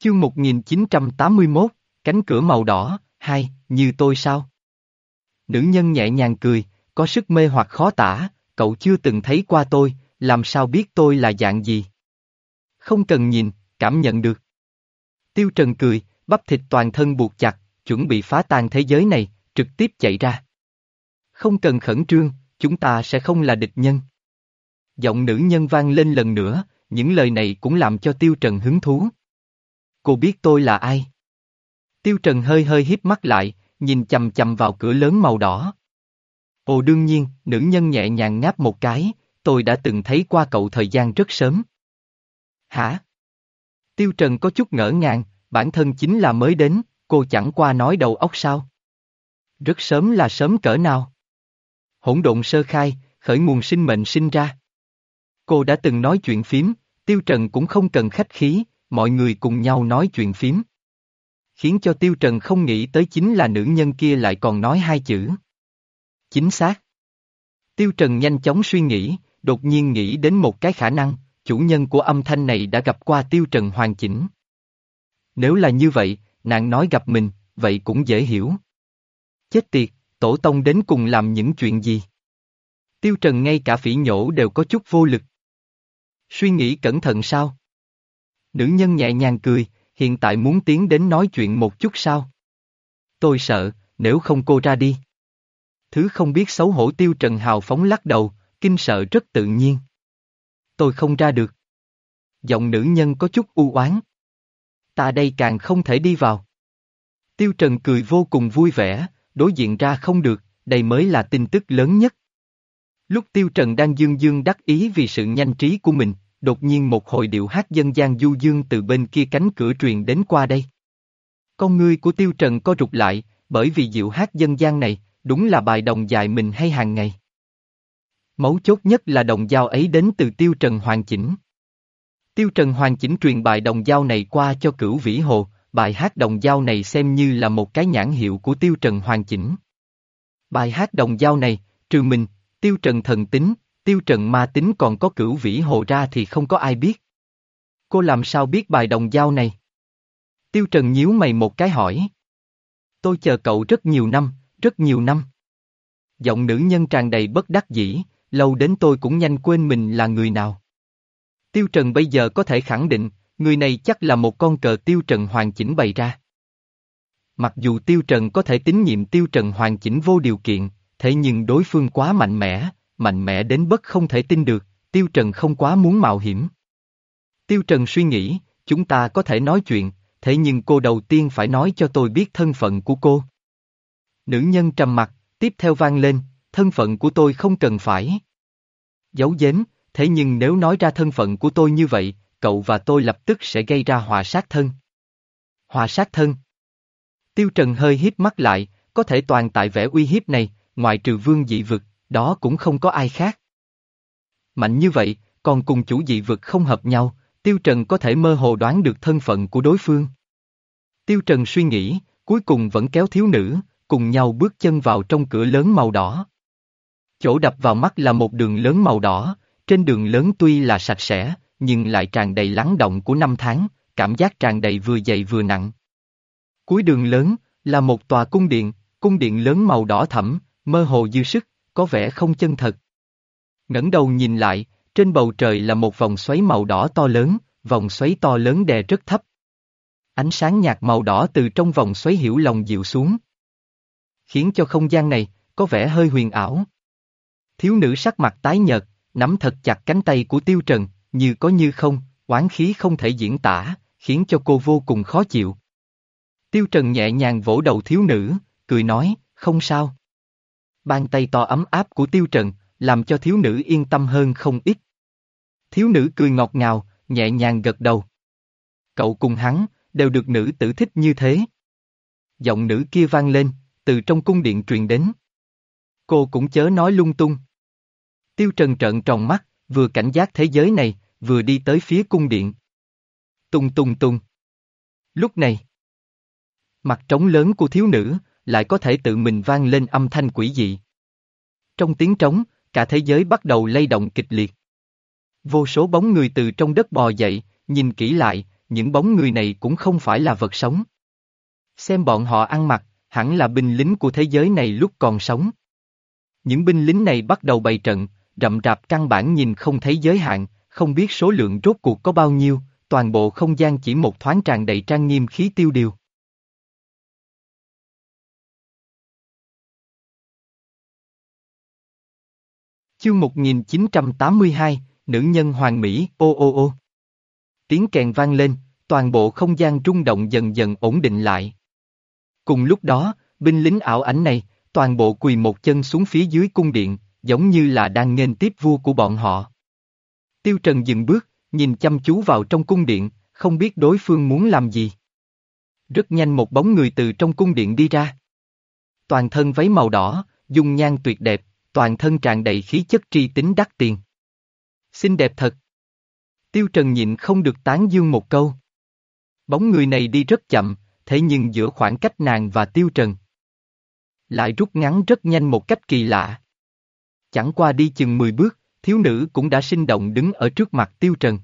Chương 1981, cánh cửa màu đỏ, hai, như tôi sao? Nữ nhân nhẹ nhàng cười, có sức mê hoặc khó tả, cậu chưa từng thấy qua tôi, làm sao biết tôi là dạng gì? Không cần nhìn, cảm nhận được. Tiêu Trần cười, bắp thịt toàn thân buộc chặt, chuẩn bị phá tan thế giới này, trực tiếp chạy ra. Không cần khẩn trương, chúng ta sẽ không là địch nhân. Giọng nữ nhân vang lên lần nữa, những lời này cũng làm cho Tiêu Trần hứng thú. Cô biết tôi là ai? Tiêu Trần hơi hơi híp mắt lại, nhìn chầm chầm vào cửa lớn màu đỏ. Ồ đương nhiên, nữ nhân nhẹ nhàng ngáp một cái, tôi đã từng thấy qua cậu thời gian rất sớm. Hả? Tiêu Trần có chút ngỡ ngàng, bản thân chính là mới đến, cô chẳng qua nói đầu óc sao? Rất sớm là sớm cỡ nào? Hỗn độn sơ khai, khởi nguồn sinh mệnh sinh ra. Cô đã từng nói chuyện phím, Tiêu Trần cũng không cần khách khí, mọi người cùng nhau nói chuyện phím. Khiến cho Tiêu Trần không nghĩ tới chính là nữ nhân kia lại còn nói hai chữ. Chính xác. Tiêu Trần nhanh chóng suy nghĩ, đột nhiên nghĩ đến một cái khả năng, chủ nhân của âm thanh này đã gặp qua Tiêu Trần hoàn chỉnh. Nếu là như vậy, nàng nói gặp mình, vậy cũng dễ hiểu. Chết tiệt, tổ tông đến cùng làm những chuyện gì? Tiêu Trần ngay cả phỉ nhổ đều có chút vô lực. Suy nghĩ cẩn thận sao? Nữ nhân nhẹ nhàng cười, hiện tại muốn tiến đến nói chuyện một chút sao? Tôi sợ, nếu không cô ra đi. Thứ không biết xấu hổ tiêu trần hào phóng lắc đầu, kinh sợ rất tự nhiên. Tôi không ra được. Giọng nữ nhân có chút u oán. Ta đây càng không thể đi vào. Tiêu Trần cười vô cùng vui vẻ, đối diện ra không được, đây mới là tin tức lớn nhất. Lúc Tiêu Trần đang dương dương đắc ý vì sự nhanh trí của mình, đột nhiên một hồi điệu hát dân gian du dương từ bên kia cánh cửa truyền đến qua đây. Con ngươi của Tiêu Trần co rụt lại, bởi vì điệu hát dân gian này, đúng là bài đồng dài mình hay hàng ngày. Mấu chốt nhất là đồng giao ấy đến từ Tiêu Trần hoàn chỉnh. Tiêu Trần hoàn chỉnh truyền bài đồng giao này qua cho cửu vĩ hồ, bài hát đồng giao này xem như là một cái nhãn hiệu của Tiêu Trần hoàn chỉnh. Bài hát đồng giao này, trừ mình, Tiêu Trần thần tính, Tiêu Trần ma tính còn có cửu vĩ hồ ra thì không có ai biết. Cô làm sao biết bài đồng giao này? Tiêu Trần nhíu mày một cái hỏi. Tôi chờ cậu rất nhiều năm, rất nhiều năm. Giọng nữ nhân tràn đầy bất đắc dĩ, lâu đến tôi cũng nhanh quên mình là người nào. Tiêu Trần bây giờ có thể khẳng định, người này chắc là một con cờ Tiêu Trần hoàn chỉnh bày ra. Mặc dù Tiêu Trần có thể tín nhiệm Tiêu Trần hoàn chỉnh vô điều kiện, thế nhưng đối phương quá mạnh mẽ, mạnh mẽ đến bất không thể tin được, Tiêu Trần không quá muốn mạo hiểm. Tiêu Trần suy nghĩ, chúng ta có thể nói chuyện, thế nhưng cô đầu tiên phải nói cho tôi biết thân phận của cô. Nữ nhân trầm mặt, tiếp theo vang lên, thân phận của tôi không cần phải. Giấu giếm, thế nhưng nếu nói ra thân phận của tôi như vậy, cậu và tôi lập tức sẽ gây ra hòa sát thân. Hòa sát thân. Tiêu Trần hơi hít mắt lại, có thể toàn tại vẻ uy hiếp này, ngoại trừ vương dị vực, đó cũng không có ai khác. Mạnh như vậy, còn cùng chủ dị vực không hợp nhau, Tiêu Trần có thể mơ hồ đoán được thân phận của đối phương. Tiêu Trần suy nghĩ, cuối cùng vẫn kéo thiếu nữ, cùng nhau bước chân vào trong cửa lớn màu đỏ. Chỗ đập vào mắt là một đường lớn màu đỏ, trên đường lớn tuy là sạch sẽ, nhưng lại tràn đầy lắng động của năm tháng, cảm giác tràn đầy vừa dày vừa nặng. Cuối đường lớn, là một tòa cung điện, cung điện lớn màu đỏ thẫm, mơ hồ dư sức, có vẻ không chân thật. ngẩng đầu nhìn lại, trên bầu trời là một vòng xoáy màu đỏ to lớn, vòng xoáy to lớn đè rất thấp. Ánh sáng nhạt màu đỏ từ trong vòng xoáy hiểu lòng dịu xuống. Khiến cho không gian này, có vẻ hơi huyền ảo. Thiếu nữ sắc mặt tái nhợt, nắm thật chặt cánh tay của Tiêu Trần, như có như không, oán khí không thể diễn tả, khiến cho cô vô cùng khó chịu. Tiêu Trần nhẹ nhàng vỗ đầu thiếu nữ, cười nói, không sao. Bàn tay to ấm áp của Tiêu Trần, làm cho thiếu nữ yên tâm hơn không ít. Thiếu nữ cười ngọt ngào, nhẹ nhàng gật đầu. Cậu cùng hắn, đều được nữ tử thích như thế. Giọng nữ kia vang lên, từ trong cung điện truyền đến. Cô cũng chớ nói lung tung. Tiêu Trần trợn tròn mắt, vừa cảnh giác thế giới này, vừa đi tới phía cung điện. Tung tung tung. Lúc này, mặt trống lớn của thiếu nữ, lại có thể tự mình vang lên âm thanh quỷ dị. Trong tiếng trống, cả thế giới bắt đầu lay động kịch liệt. Vô số bóng người từ trong đất bò dậy, nhìn kỹ lại, những bóng người này cũng không phải là vật sống. Xem bọn họ ăn mặc, hẳn là binh lính của thế giới này lúc còn sống. Những binh lính này bắt đầu bày trận, rậm rạp căn bản nhìn không thấy giới hạn, không biết số lượng rốt cuộc có bao nhiêu, toàn bộ không gian chỉ một thoáng tràn đầy trang nghiêm khí tiêu điều. Chương 1982, Nữ nhân hoàng mỹ, ô ô ô. Tiếng kèn vang lên, toàn bộ không gian rung động dần dần ổn định lại. Cùng lúc đó, binh lính ảo ảnh này, toàn bộ quỳ một chân xuống phía dưới cung điện, giống như là đang nghênh tiếp vua của bọn họ. Tiêu Trần dừng bước, nhìn chăm chú vào trong cung điện, không biết đối phương muốn làm gì. Rất nhanh một bóng người từ trong cung điện đi ra. Toàn thân váy màu đỏ, dung nhan tuyệt đẹp, toàn thân tràn đầy khí chất tri tính đắt tiền. Xinh đẹp thật. Tiêu Trần nhịn không được tán dương một câu. Bóng người này đi rất chậm, thế nhưng giữa khoảng cách nàng và Tiêu Trần. Lại rút ngắn rất nhanh một cách kỳ lạ. Chẳng qua đi chừng 10 bước, thiếu nữ cũng đã sinh động đứng ở trước mặt Tiêu Trần.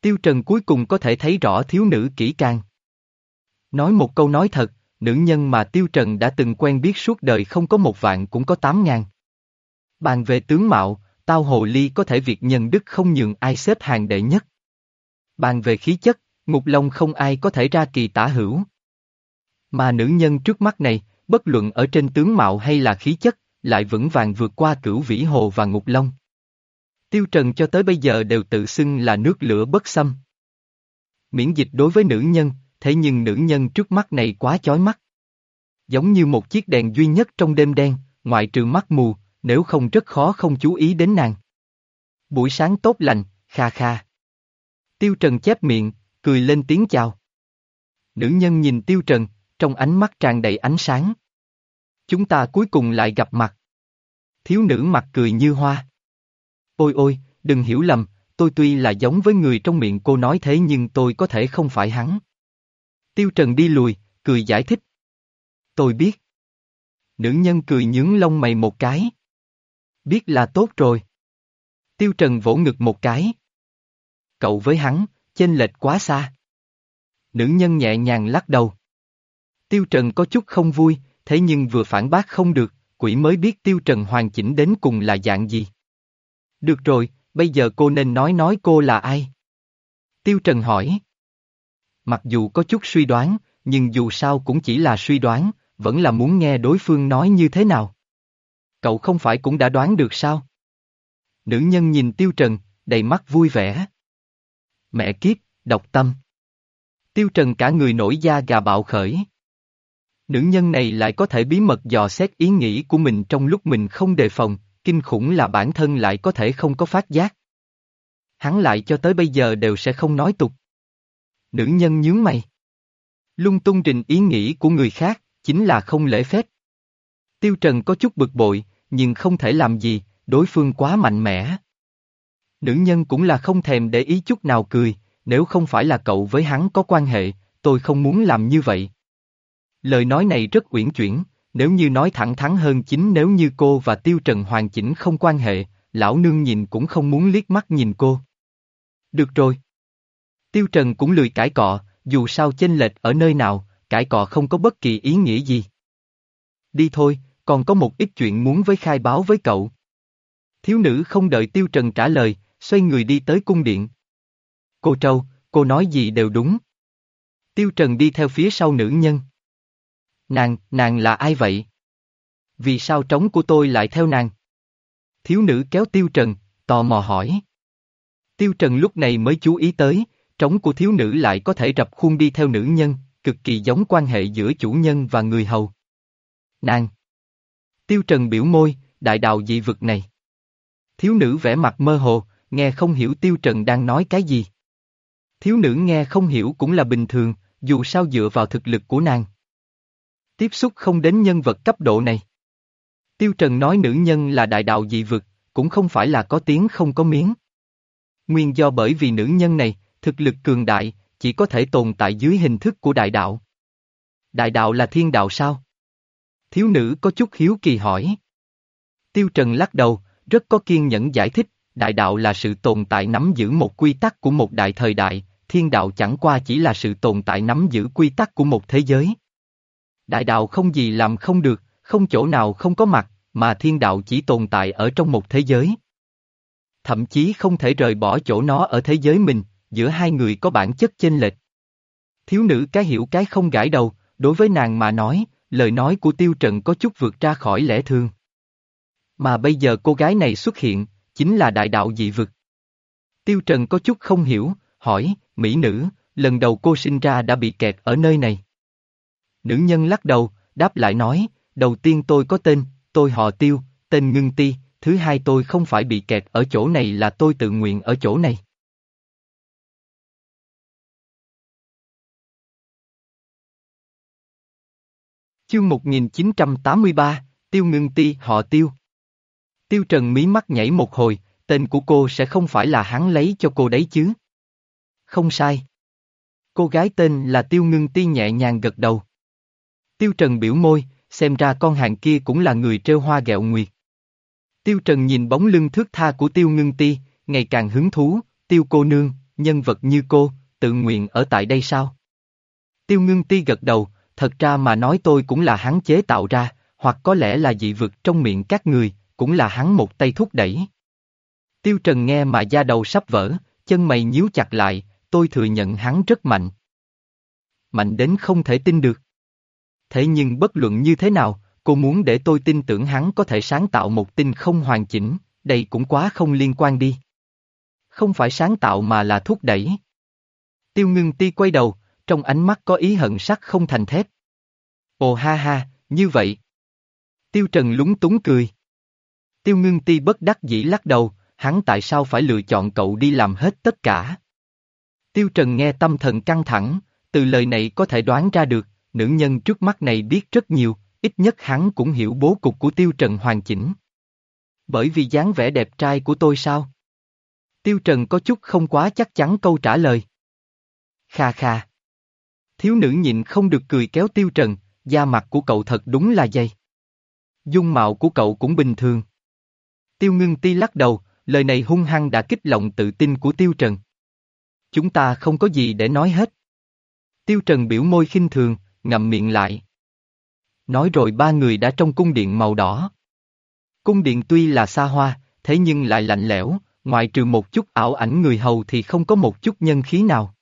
Tiêu Trần cuối cùng có thể thấy rõ thiếu nữ kỹ càng. Nói một câu nói thật, nữ nhân mà Tiêu Trần đã từng quen biết suốt đời không có một vạn cũng có tám ngàn. Bàn về tướng mạo, tao hồ ly có thể việc nhân đức không nhường ai xếp hàng đệ nhất. Bàn về khí chất, ngục long không ai có thể ra kỳ tả hữu. Mà nữ nhân trước mắt này, bất luận ở trên tướng mạo hay là khí chất, lại vững vàng vượt qua cửu vĩ hồ và ngục long. Tiêu Trần cho tới bây giờ đều tự xưng là nước lửa bất xâm. Miễn dịch đối với nữ nhân, thế nhưng nữ nhân trước mắt này quá chói mắt. Giống như một chiếc đèn duy nhất trong đêm đen, ngoại trừ mắt mù, nếu không rất khó không chú ý đến nàng. Buổi sáng tốt lành, kha kha. Tiêu Trần chép miệng, cười lên tiếng chào. Nữ nhân nhìn Tiêu Trần, trong ánh mắt tràn đầy ánh sáng. Chúng ta cuối cùng lại gặp mặt. Thiếu nữ mặt cười như hoa. Ôi ôi, đừng hiểu lầm, tôi tuy là giống với người trong miệng cô nói thế nhưng tôi có thể không phải hắn. Tiêu Trần đi lùi, cười giải thích. Tôi biết. Nữ nhân cười nhướng lông mày một cái. Biết là tốt rồi. Tiêu Trần vỗ ngực một cái. Cậu với hắn, chênh lệch quá xa. Nữ nhân nhẹ nhàng lắc đầu. Tiêu Trần có chút không vui, thế nhưng vừa phản bác không được, quỷ mới biết Tiêu Trần hoàn chỉnh đến cùng là dạng gì. Được rồi, bây giờ cô nên nói nói cô là ai? Tiêu Trần hỏi. Mặc dù có chút suy đoán, nhưng dù sao cũng chỉ là suy đoán, vẫn là muốn nghe đối phương nói như thế nào. Cậu không phải cũng đã đoán được sao? Nữ nhân nhìn Tiêu Trần, đầy mắt vui vẻ. Mẹ kiếp, độc tâm. Tiêu Trần cả người nổi da gà bạo khởi. Nữ nhân này lại có thể bí mật dò xét ý nghĩ của mình trong lúc mình không đề phòng, kinh khủng là bản thân lại có thể không có phát giác. Hắn lại cho tới bây giờ đều sẽ không nói tục. Nữ nhân nhướng mày. Lung tung trình ý nghĩ của người khác, chính là không lễ phép. Tiêu Trần có chút bực bội, nhưng không thể làm gì, đối phương quá mạnh mẽ. Nữ nhân cũng là không thèm để ý chút nào cười, nếu không phải là cậu với hắn có quan hệ, tôi không muốn làm như vậy. Lời nói này rất uyển chuyển, nếu như nói thẳng thắn hơn chính nếu như cô và Tiêu Trần hoàn chỉnh không quan hệ, lão nương nhìn cũng không muốn liếc mắt nhìn cô. Được rồi. Tiêu Trần cũng lười cãi cọ, dù sao chênh lệch ở nơi nào, cãi cọ không có bất kỳ ý nghĩa gì. Đi thôi, còn có một ít chuyện muốn với khai báo với cậu. Thiếu nữ không đợi Tiêu Trần trả lời, xoay người đi tới cung điện. Cô Trâu, cô nói gì đều đúng. Tiêu Trần đi theo phía sau nữ nhân. Nàng, nàng là ai vậy? Vì sao trống của tôi lại theo nàng? Thiếu nữ kéo Tiêu Trần, tò mò hỏi. Tiêu Trần lúc này mới chú ý tới, trống của thiếu nữ lại có thể rập khuôn đi theo nữ nhân, cực kỳ giống quan hệ giữa chủ nhân và người hầu. Nàng! Tiêu Trần biểu môi, đại đạo dị vực này. Thiếu nữ vẻ mặt mơ hồ, nghe không hiểu Tiêu Trần đang nói cái gì. Thiếu nữ nghe không hiểu cũng là bình thường, dù sao dựa vào thực lực của nàng. Tiếp xúc không đến nhân vật cấp độ này. Tiêu Trần nói nữ nhân là đại đạo dị vực, cũng không phải là có tiếng không có miếng. Nguyên do bởi vì nữ nhân này, thực lực cường đại, chỉ có thể tồn tại dưới hình thức của đại đạo. Đại đạo là thiên đạo sao? Thiếu nữ có chút hiếu kỳ hỏi. Tiêu Trần lắc đầu, rất có kiên nhẫn giải thích, đại đạo là sự tồn tại nắm giữ một quy tắc của một đại thời đại, thiên đạo chẳng qua chỉ là sự tồn tại nắm giữ quy tắc của một thế giới. Đại đạo không gì làm không được, không chỗ nào không có mặt, mà thiên đạo chỉ tồn tại ở trong một thế giới. Thậm chí không thể rời bỏ chỗ nó ở thế giới mình, giữa hai người có bản chất chênh lệch. Thiếu nữ cái hiểu cái không gãi đầu, đối với nàng mà nói, lời nói của tiêu trần có chút vượt ra khỏi lẽ thường. Mà bây giờ cô gái này xuất hiện, chính là đại đạo dị vực. Tiêu trần có chút không hiểu, hỏi, mỹ nữ, lần đầu cô sinh ra đã bị kẹt ở nơi này. Nữ nhân lắc đầu, đáp lại nói, đầu tiên tôi có tên, tôi họ tiêu, tên ngưng ti, thứ hai tôi không phải bị kẹt ở chỗ này là tôi tự nguyện ở chỗ này. Chương 1983, Tiêu Ngưng Ti họ Tiêu. Tiêu Trần mí mắt nhảy một hồi, tên của cô sẽ không phải là hắn lấy cho cô đấy chứ. Không sai. Cô gái tên là Tiêu Ngưng Ti nhẹ nhàng gật đầu. Tiêu Trần biểu môi, xem ra con hàng kia cũng là người trêu hoa gẹo nguyệt. Tiêu Trần nhìn bóng lưng thước tha của Tiêu Ngưng Ti, ngày càng hứng thú, Tiêu cô nương, nhân vật như cô, tự nguyện ở tại đây sao? Tiêu Ngưng Ti gật đầu, thật ra mà nói tôi cũng là hắn chế tạo ra, hoặc có lẽ là dị vực trong miệng các người, cũng là hắn một tay thúc đẩy. Tiêu Trần nghe mà da đầu sắp vỡ, chân mày nhíu chặt lại, tôi thừa nhận hắn rất mạnh. Mạnh đến không thể tin được. Thế nhưng bất luận như thế nào, cô muốn để tôi tin tưởng hắn có thể sáng tạo một tin không hoàn chỉnh, đây cũng quá không liên quan đi. Không phải sáng tạo mà là thúc đẩy. Tiêu ngưng ti quay đầu, trong ánh mắt có ý hận sắc không thành thép. Ồ ha ha, như vậy. Tiêu Trần lúng túng cười. Tiêu ngưng ti bất đắc dĩ lắc đầu, hắn tại sao phải lựa chọn cậu đi làm hết tất cả. Tiêu Trần nghe tâm thần căng thẳng, từ lời này có thể đoán ra được, nữ nhân trước mắt này biết rất nhiều, ít nhất hắn cũng hiểu bố cục của Tiêu Trần hoàn chỉnh. Bởi vì dáng vẻ đẹp trai của tôi sao? Tiêu Trần có chút không quá chắc chắn câu trả lời. Kha kha. Thiếu nữ nhịn không được cười kéo Tiêu Trần, da mặt của cậu thật đúng là dày. Dung mạo của cậu cũng bình thường. Tiêu ngưng ti lắc đầu, lời này hung hăng đã kích động tự tin của Tiêu Trần. Chúng ta không có gì để nói hết. Tiêu Trần biểu môi khinh thường, ngậm miệng lại. Nói rồi ba người đã trong cung điện màu đỏ. Cung điện tuy là xa hoa, thế nhưng lại lạnh lẽo, ngoại trừ một chút ảo ảnh người hầu thì không có một chút nhân khí nào.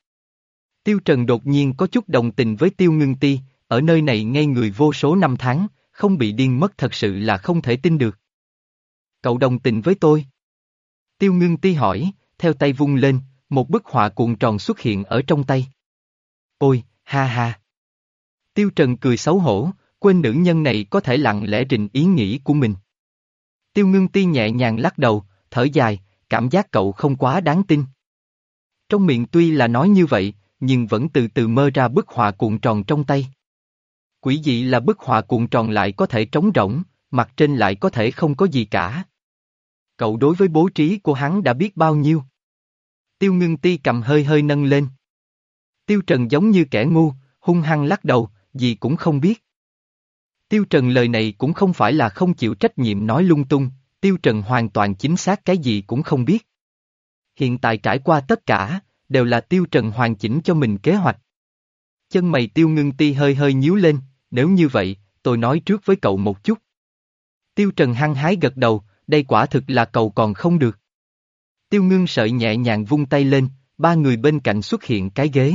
Tiêu Trần đột nhiên có chút đồng tình với Tiêu Ngưng Ti, ở nơi này ngay người vô số năm tháng, không bị điên mất thật sự là không thể tin được. Cậu đồng tình với tôi? Tiêu Ngưng Ti hỏi, theo tay vung lên, một bức họa cuộn tròn xuất hiện ở trong tay. Ôi, ha ha. Tiêu Trần cười xấu hổ, quên nữ nhân này có thể lặng lẽ trình ý nghĩ của mình. Tiêu ngưng ti nhẹ nhàng lắc đầu, thở dài, cảm giác cậu không quá đáng tin. Trong miệng tuy là nói như vậy, nhưng vẫn từ từ mơ ra bức họa cuộn tròn trong tay. Quỷ dị là bức họa cuộn tròn lại có thể trống rỗng, mặt trên lại có thể không có gì cả. Cậu đối với bố trí của hắn đã biết bao nhiêu. Tiêu ngưng ti cầm hơi hơi nâng lên. Tiêu Trần giống như kẻ ngu, hung hăng lắc đầu, gì cũng không biết. Tiêu Trần lời này cũng không phải là không chịu trách nhiệm nói lung tung, Tiêu Trần hoàn toàn chính xác cái gì cũng không biết. Hiện tại trải qua tất cả, đều là Tiêu Trần hoàn chỉnh cho mình kế hoạch. Chân mày Tiêu Ngưng Ti hơi hơi nhíu lên, nếu như vậy, tôi nói trước với cậu một chút. Tiêu Trần hăng hái gật đầu, đây quả thực là cậu còn không được. Tiêu Ngưng sợi nhẹ nhàng vung tay lên, ba người bên cạnh xuất hiện cái ghế.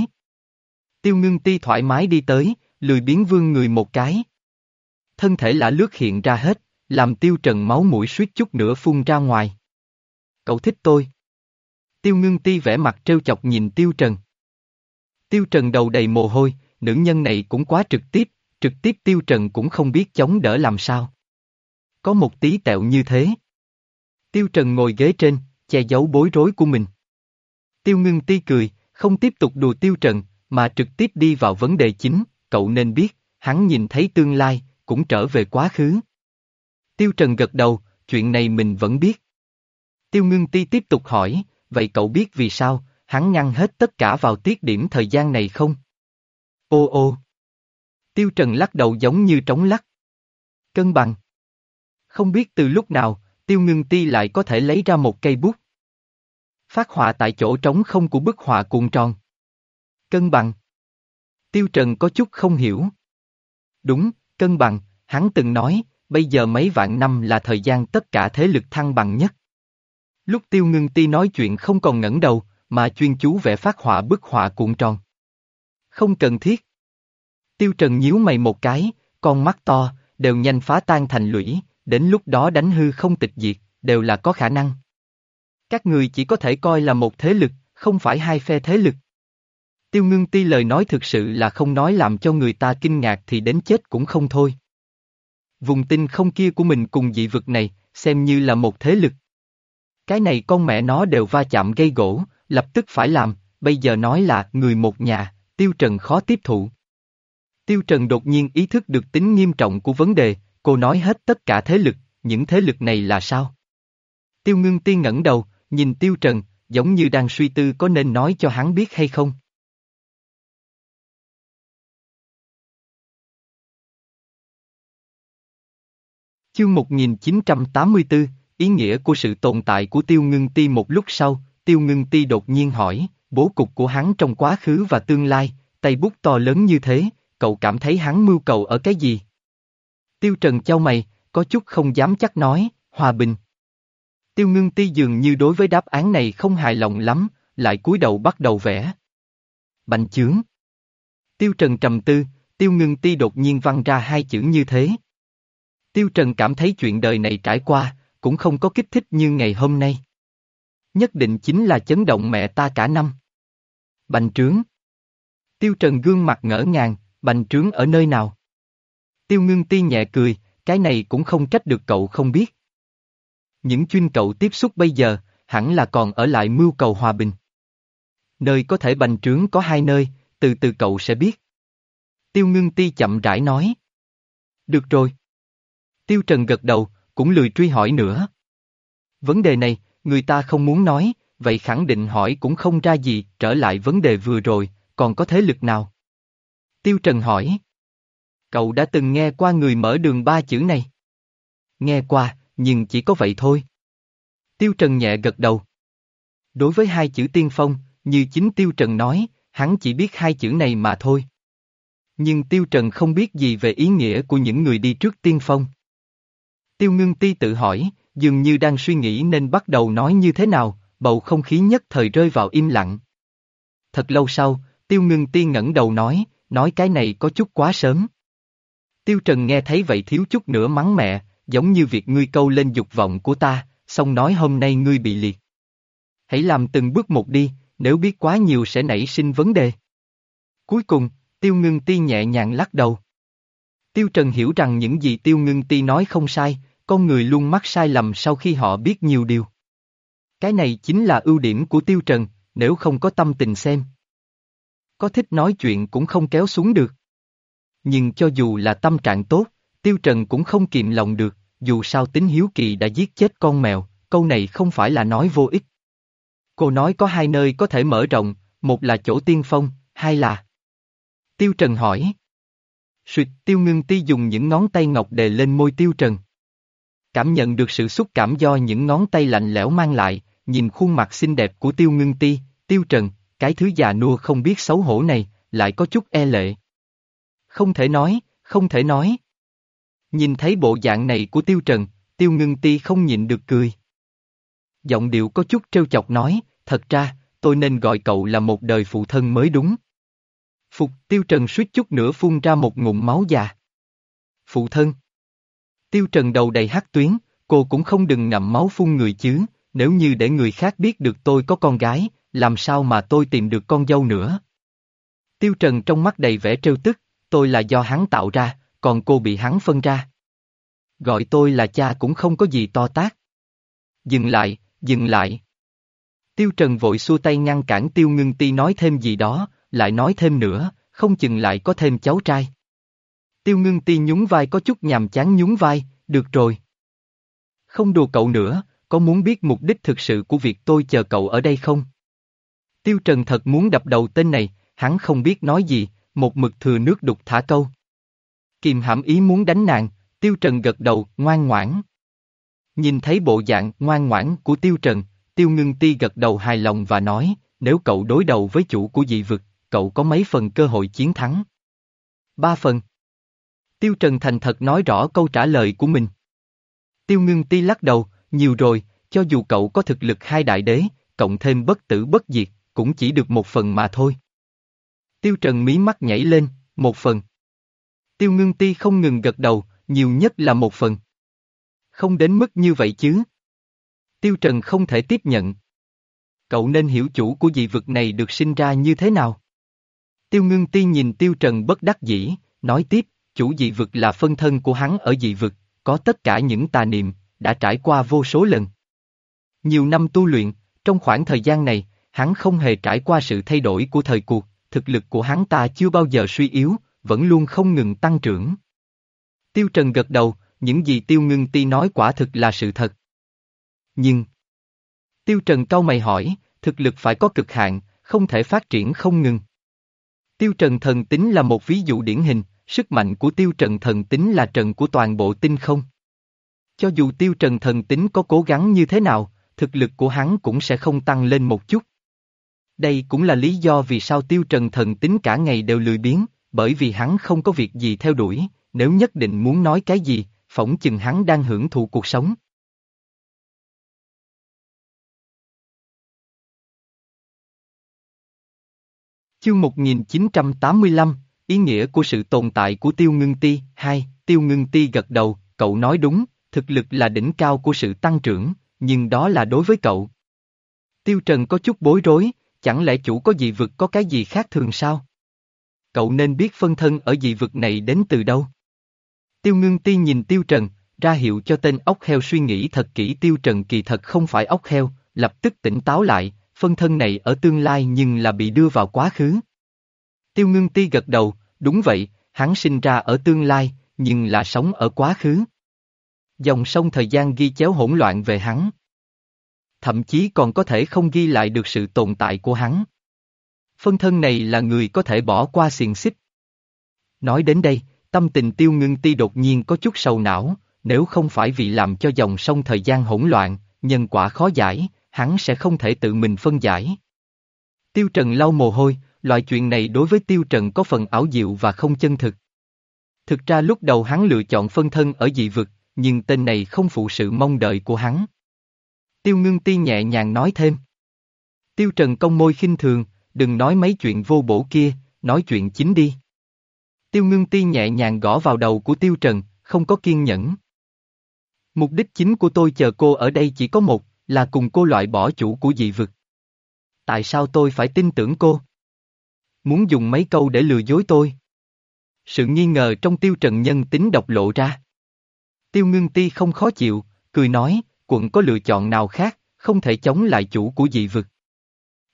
Tiêu Ngưng Ti thoải mái đi tới, lười biến vương người một cái thân thể lã lướt hiện ra hết, làm tiêu trần máu mũi suýt chút nữa phun ra ngoài. Cậu thích tôi. Tiêu ngưng ti vẻ mặt trêu chọc nhìn tiêu trần. Tiêu trần đầu đầy mồ hôi, nữ nhân này cũng quá trực tiếp, trực tiếp tiêu trần cũng không biết chống đỡ làm sao. Có một tí tẹo như thế. Tiêu trần ngồi ghế trên, che giấu bối rối của mình. Tiêu ngưng ti cười, không tiếp tục đùa tiêu trần, mà trực tiếp đi vào vấn đề chính, cậu nên biết, hắn nhìn thấy tương lai, cũng trở về quá khứ. Tiêu Trần gật đầu, chuyện này mình vẫn biết. Tiêu Ngưng Ti tiếp tục hỏi, vậy cậu biết vì sao, hắn ngăn hết tất cả vào tiết điểm thời gian này không? Ô ô! Tiêu Trần lắc đầu giống như trống lắc. Cân bằng. Không biết từ lúc nào, Tiêu Ngưng Ti lại có thể lấy ra một cây bút. Phát họa tại chỗ trống không của bức họa cuộn tròn. Cân bằng. Tiêu Trần có chút không hiểu. Đúng, cân bằng, hắn từng nói, bây giờ mấy vạn năm là thời gian tất cả thế lực thăng bằng nhất. Lúc Tiêu Ngưng Ti nói chuyện không còn ngẩng đầu, mà chuyên chú vẽ phát họa bức họa cuộn tròn. Không cần thiết. Tiêu Trần nhíu mày một cái, con mắt to, đều nhanh phá tan thành lũy, đến lúc đó đánh hư không tịch diệt, đều là có khả năng. Các người chỉ có thể coi là một thế lực, không phải hai phe thế lực. Tiêu ngưng ti lời nói thực sự là không nói làm cho người ta kinh ngạc thì đến chết cũng không thôi. Vùng tinh không kia của mình cùng dị vực này, xem như là một thế lực. Cái này con mẹ nó đều va chạm gây gỗ, lập tức phải làm, bây giờ nói là người một nhà, Tiêu Trần khó tiếp thụ. Tiêu Trần đột nhiên ý thức được tính nghiêm trọng của vấn đề, cô nói hết tất cả thế lực, những thế lực này là sao? Tiêu ngưng tiên ngẩng đầu, nhìn Tiêu Trần, giống như đang suy tư có nên nói cho hắn biết hay không. Chương 1984, ý nghĩa của sự tồn tại của Tiêu Ngưng Ti một lúc sau, Tiêu Ngưng Ti đột nhiên hỏi, bố cục của hắn trong quá khứ và tương lai, tay bút to lớn như thế, cậu cảm thấy hắn mưu cầu ở cái gì? Tiêu Trần trao mày, có chút không dám chắc nói, hòa bình. Tiêu Ngưng Ti dường như đối với đáp án này không hài lòng lắm, lại cúi đầu bắt đầu vẽ. Bành chướng. Tiêu Trần trầm tư, Tiêu Ngưng Ti đột nhiên văng ra hai chữ như thế. Tiêu Trần cảm thấy chuyện đời này trải qua, cũng không có kích thích như ngày hôm nay. Nhất định chính là chấn động mẹ ta cả năm. Bành trướng. Tiêu Trần gương mặt ngỡ ngàng, bành trướng ở nơi nào? Tiêu Ngưng Ti nhẹ cười, cái này cũng không trách được cậu không biết. Những chuyên cậu tiếp xúc bây giờ, hẳn là còn ở lại mưu cầu hòa bình. Nơi có thể bành trướng có hai nơi, từ từ cậu sẽ biết. Tiêu Ngưng Ti chậm rãi nói. Được rồi. Tiêu Trần gật đầu, cũng lười truy hỏi nữa. Vấn đề này, người ta không muốn nói, vậy khẳng định hỏi cũng không ra gì, trở lại vấn đề vừa rồi, còn có thế lực nào? Tiêu Trần hỏi. Cậu đã từng nghe qua người mở đường ba chữ này? Nghe qua, nhưng chỉ có vậy thôi. Tiêu Trần nhẹ gật đầu. Đối với hai chữ tiên phong, như chính Tiêu Trần nói, hắn chỉ biết hai chữ này mà thôi. Nhưng Tiêu Trần không biết gì về ý nghĩa của những người đi trước tiên phong. Tiêu ngưng ti tự hỏi, dường như đang suy nghĩ nên bắt đầu nói như thế nào, bầu không khí nhất thời rơi vào im lặng. Thật lâu sau, tiêu ngưng ti ngẩng đầu nói, nói cái này có chút quá sớm. Tiêu Trần nghe thấy vậy thiếu chút nữa mắng mẹ, giống như việc ngươi câu lên dục vọng của ta, xong nói hôm nay ngươi bị liệt. Hãy làm từng bước một đi, nếu biết quá nhiều sẽ nảy sinh vấn đề. Cuối cùng, Tiêu Ngưng Ti nhẹ nhàng lắc đầu. Tiêu Trần hiểu rằng những gì Tiêu Ngưng Ti nói không sai, con người luôn mắc sai lầm sau khi họ biết nhiều điều. Cái này chính là ưu điểm của Tiêu Trần, nếu không có tâm tình xem. Có thích nói chuyện cũng không kéo xuống được. Nhưng cho dù là tâm trạng tốt, Tiêu Trần cũng không kiềm lòng được, dù sao tính hiếu kỳ đã giết chết con mèo, câu này không phải là nói vô ích. Cô nói có hai nơi có thể mở rộng, một là chỗ tiên phong, hai là... Tiêu Trần hỏi. Suyệt tiêu ngưng ti dùng những ngón tay ngọc đề lên môi tiêu trần. Cảm nhận được sự xúc cảm do những ngón tay lạnh lẽo mang lại, nhìn khuôn mặt xinh đẹp của tiêu ngưng ti, tiêu trần, cái thứ già nua không biết xấu hổ này, lại có chút e lệ. Không thể nói, không thể nói. Nhìn thấy bộ dạng này của tiêu trần, tiêu ngưng ti không nhịn được cười. Giọng điệu có chút trêu chọc nói, thật ra, tôi nên gọi cậu là một đời phụ thân mới đúng. Phục tiêu trần suýt chút nữa phun ra một ngụm máu già. Phụ thân. Tiêu trần đầu đầy hắc tuyến, cô cũng không đừng ngậm máu phun người chứ, nếu như để người khác biết được tôi có con gái, làm sao mà tôi tìm được con dâu nữa. Tiêu trần trong mắt đầy vẻ trêu tức, tôi là do hắn tạo ra, còn cô bị hắn phân ra. Gọi tôi là cha cũng không có gì to tác. Dừng lại, dừng lại. Tiêu Trần vội xua tay ngăn cản Tiêu Ngưng Ti nói thêm gì đó, lại nói thêm nữa, không chừng lại có thêm cháu trai. Tiêu ngưng ti nhún vai có chút nhàm chán nhún vai, được rồi. Không đùa cậu nữa, có muốn biết mục đích thực sự của việc tôi chờ cậu ở đây không? Tiêu Trần thật muốn đập đầu tên này, hắn không biết nói gì, một mực thừa nước đục thả câu. Kìm hãm ý muốn đánh nàng, Tiêu Trần gật đầu, ngoan ngoãn. Nhìn thấy bộ dạng ngoan ngoãn của Tiêu Trần, Tiêu Ngưng Ti gật đầu hài lòng và nói, nếu cậu đối đầu với chủ của dị vực, cậu có mấy phần cơ hội chiến thắng? Ba phần. Tiêu Trần thành thật nói rõ câu trả lời của mình. Tiêu ngưng ti lắc đầu, nhiều rồi, cho dù cậu có thực lực hai đại đế, cộng thêm bất tử bất diệt, cũng chỉ được một phần mà thôi. Tiêu Trần mí mắt nhảy lên, một phần. Tiêu ngưng ti không ngừng gật đầu, nhiều nhất là một phần. Không đến mức như vậy chứ. Tiêu Trần không thể tiếp nhận. Cậu nên hiểu chủ của dị vực này được sinh ra như thế nào. Tiêu ngưng ti nhìn Tiêu Trần bất đắc dĩ, nói tiếp, chủ dị vực là phân thân của hắn ở dị vực, có tất cả những tà niệm, đã trải qua vô số lần. Nhiều năm tu luyện, trong khoảng thời gian này, hắn không hề trải qua sự thay đổi của thời cuộc, thực lực của hắn ta chưa bao giờ suy yếu, vẫn luôn không ngừng tăng trưởng. Tiêu Trần gật đầu, những gì Tiêu Ngưng Ti nói quả thực là sự thật. Nhưng... Tiêu Trần cau mày hỏi, thực lực phải có cực hạn, không thể phát triển không ngừng. Tiêu Trần thần tính là một ví dụ điển hình, sức mạnh của Tiêu Trần thần tính là trần của toàn bộ tinh không. Cho dù Tiêu Trần thần tính có cố gắng như thế nào, thực lực của hắn cũng sẽ không tăng lên một chút. Đây cũng là lý do vì sao Tiêu Trần thần tính cả ngày đều lười biếng, bởi vì hắn không có việc gì theo đuổi, nếu nhất định muốn nói cái gì, phỏng chừng hắn đang hưởng thụ cuộc sống. Chương 1985, ý nghĩa của sự tồn tại của Tiêu Ngưng Ti, hai, Tiêu Ngưng Ti gật đầu, cậu nói đúng, thực lực là đỉnh cao của sự tăng trưởng, nhưng đó là đối với cậu. Tiêu Trần có chút bối rối, chẳng lẽ chủ có dị vực có cái gì khác thường sao? Cậu nên biết phân thân ở dị vực này đến từ đâu? Tiêu Ngưng Ti nhìn Tiêu Trần, ra hiệu cho tên ốc heo suy nghĩ thật kỹ Tiêu Trần kỳ thật không phải ốc heo, lập tức tỉnh táo lại, phân thân này ở tương lai nhưng là bị đưa vào quá khứ. Tiêu ngưng ti gật đầu, đúng vậy, hắn sinh ra ở tương lai, nhưng là sống ở quá khứ. Dòng sông thời gian ghi chéo hỗn loạn về hắn. Thậm chí còn có thể không ghi lại được sự tồn tại của hắn. Phân thân này là người có thể bỏ qua xiềng xích. Nói đến đây, tâm tình tiêu ngưng ti đột nhiên có chút sầu não, nếu không phải vì làm cho dòng sông thời gian hỗn loạn, nhân quả khó giải, hắn sẽ không thể tự mình phân giải. Tiêu Trần lau mồ hôi, loại chuyện này đối với Tiêu Trần có phần ảo diệu và không chân thực. Thực ra lúc đầu hắn lựa chọn phân thân ở dị vực, nhưng tên này không phụ sự mong đợi của hắn. Tiêu Ngưng Ti nhẹ nhàng nói thêm. Tiêu Trần công môi khinh thường, đừng nói mấy chuyện vô bổ kia, nói chuyện chính đi. Tiêu Ngưng Ti nhẹ nhàng gõ vào đầu của Tiêu Trần, không có kiên nhẫn. Mục đích chính của tôi chờ cô ở đây chỉ có một, là cùng cô loại bỏ chủ của dị vực. Tại sao tôi phải tin tưởng cô? Muốn dùng mấy câu để lừa dối tôi? Sự nghi ngờ trong tiêu trần nhân tính độc lộ ra. Tiêu ngưng ti không khó chịu, cười nói, quận có lựa chọn nào khác, không thể chống lại chủ của dị vực.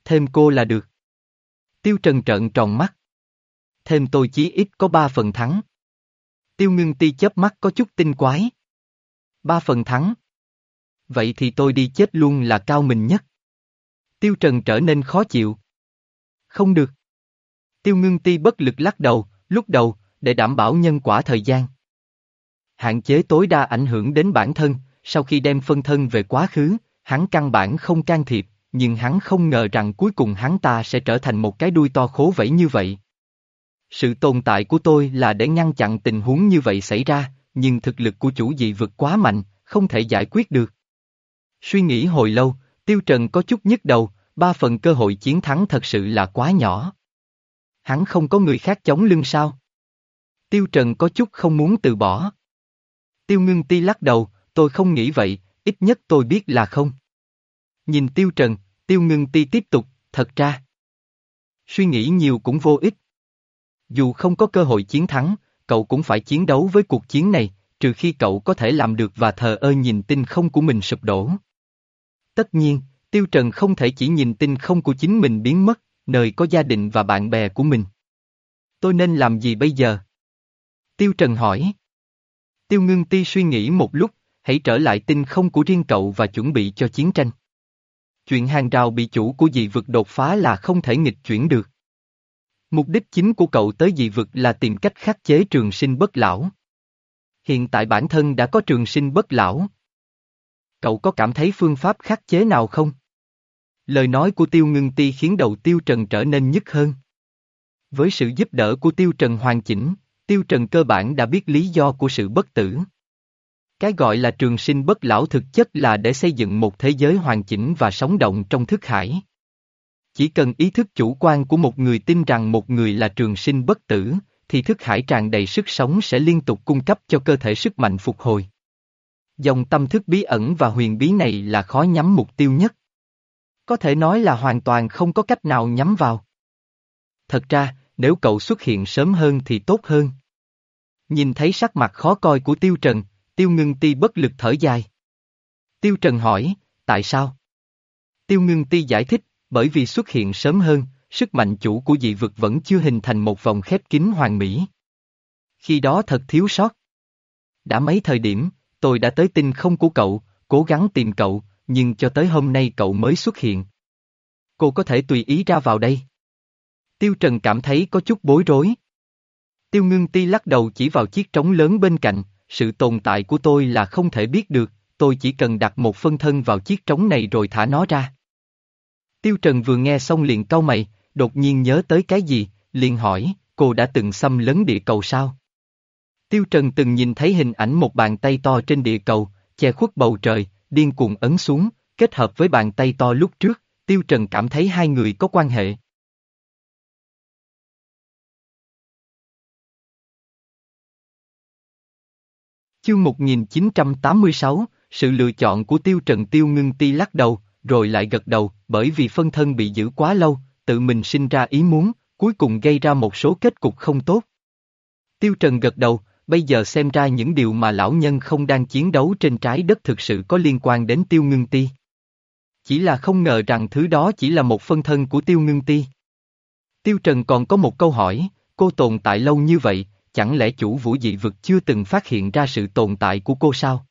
Thêm cô là được. Tiêu trần trợn tròn mắt. Thêm tôi chí ít có ba phần thắng. Tiêu ngưng ti chớp mắt có chút tinh quái. Ba phần thắng. Vậy thì tôi đi chết luôn là cao mình nhất. Tiêu Trần trở nên khó chịu. Không được. Tiêu ngưng ti bất lực lắc đầu, lúc đầu, để đảm bảo nhân quả thời gian. Hạn chế tối đa ảnh hưởng đến bản thân, sau khi đem phân thân về quá khứ, hắn căn bản không can thiệp, nhưng hắn không ngờ rằng cuối cùng hắn ta sẽ trở thành một cái đuôi to khố vẫy như vậy. Sự tồn tại của tôi là để ngăn chặn tình huống như vậy xảy ra, nhưng thực lực của chủ dị vực quá mạnh, không thể giải quyết được. Suy nghĩ hồi lâu, Tiêu Trần có chút nhức đầu, ba phần cơ hội chiến thắng thật sự là quá nhỏ. Hắn không có người khác chống lưng sao? Tiêu Trần có chút không muốn từ bỏ. Tiêu Ngưng Ti lắc đầu, tôi không nghĩ vậy, ít nhất tôi biết là không. Nhìn Tiêu Trần, Tiêu Ngưng Ti tiếp tục, thật ra. Suy nghĩ nhiều cũng vô ích. Dù không có cơ hội chiến thắng, cậu cũng phải chiến đấu với cuộc chiến này, trừ khi cậu có thể làm được và thờ ơ nhìn tinh không của mình sụp đổ. Tất nhiên, Tiêu Trần không thể chỉ nhìn tinh không của chính mình biến mất, nơi có gia đình và bạn bè của mình. Tôi nên làm gì bây giờ? Tiêu Trần hỏi. Tiêu Ngưng Ti suy nghĩ một lúc, hãy trở lại tinh không của riêng cậu và chuẩn bị cho chiến tranh. Chuyện hàng rào bị chủ của dị vực đột phá là không thể nghịch chuyển được. Mục đích chính của cậu tới dị vực là tìm cách khắc chế trường sinh bất lão. Hiện tại bản thân đã có trường sinh bất lão. Cậu có cảm thấy phương pháp khắc chế nào không? Lời nói của tiêu ngưng ti khiến đầu tiêu trần trở nên nhức hơn. Với sự giúp đỡ của Tiêu Trần hoàn chỉnh, Tiêu Trần cơ bản đã biết lý do của sự bất tử. Cái gọi là trường sinh bất lão thực chất là để xây dựng một thế giới hoàn chỉnh và sống động trong thức hải. Chỉ cần ý thức chủ quan của một người tin rằng một người là trường sinh bất tử, thì thức hải tràn đầy sức sống sẽ liên tục cung cấp cho cơ thể sức mạnh phục hồi. Dòng tâm thức bí ẩn và huyền bí này là khó nhắm mục tiêu nhất. Có thể nói là hoàn toàn không có cách nào nhắm vào. Thật ra, nếu cậu xuất hiện sớm hơn thì tốt hơn. Nhìn thấy sắc mặt khó coi của Tiêu Trần, Tiêu Ngưng Ti bất lực thở dài. Tiêu Trần hỏi, tại sao? Tiêu Ngưng Ti giải thích, bởi vì xuất hiện sớm hơn, sức mạnh chủ của dị vực vẫn chưa hình thành một vòng khép kín hoàn mỹ. Khi đó thật thiếu sót. Đã mấy thời điểm, tôi đã tới tin không của cậu, cố gắng tìm cậu, nhưng cho tới hôm nay cậu mới xuất hiện. Cô có thể tùy ý ra vào đây. Tiêu Trần cảm thấy có chút bối rối. Tiêu Ngưng Ti lắc đầu chỉ vào chiếc trống lớn bên cạnh, sự tồn tại của tôi là không thể biết được, tôi chỉ cần đặt một phân thân vào chiếc trống này rồi thả nó ra. Tiêu Trần vừa nghe xong liền cau mày, đột nhiên nhớ tới cái gì, liền hỏi, cô đã từng xâm lấn địa cầu sao? Tiêu Trần từng nhìn thấy hình ảnh một bàn tay to trên địa cầu, che khuất bầu trời, điên cuồng ấn xuống, kết hợp với bàn tay to lúc trước, Tiêu Trần cảm thấy hai người có quan hệ. Chương 1986, sự lựa chọn của Tiêu Trần Tiêu ngưng ti lắc đầu, rồi lại gật đầu, bởi vì phân thân bị giữ quá lâu, tự mình sinh ra ý muốn, cuối cùng gây ra một số kết cục không tốt. Tiêu Trần gật đầu, bây giờ xem ra những điều mà lão nhân không đang chiến đấu trên trái đất thực sự có liên quan đến Tiêu Ngưng Ti. Chỉ là không ngờ rằng thứ đó chỉ là một phân thân của Tiêu Ngưng Ti. Tiêu Trần còn có một câu hỏi, cô tồn tại lâu như vậy, chẳng lẽ chủ vũ dị vực chưa từng phát hiện ra sự tồn tại của cô sao?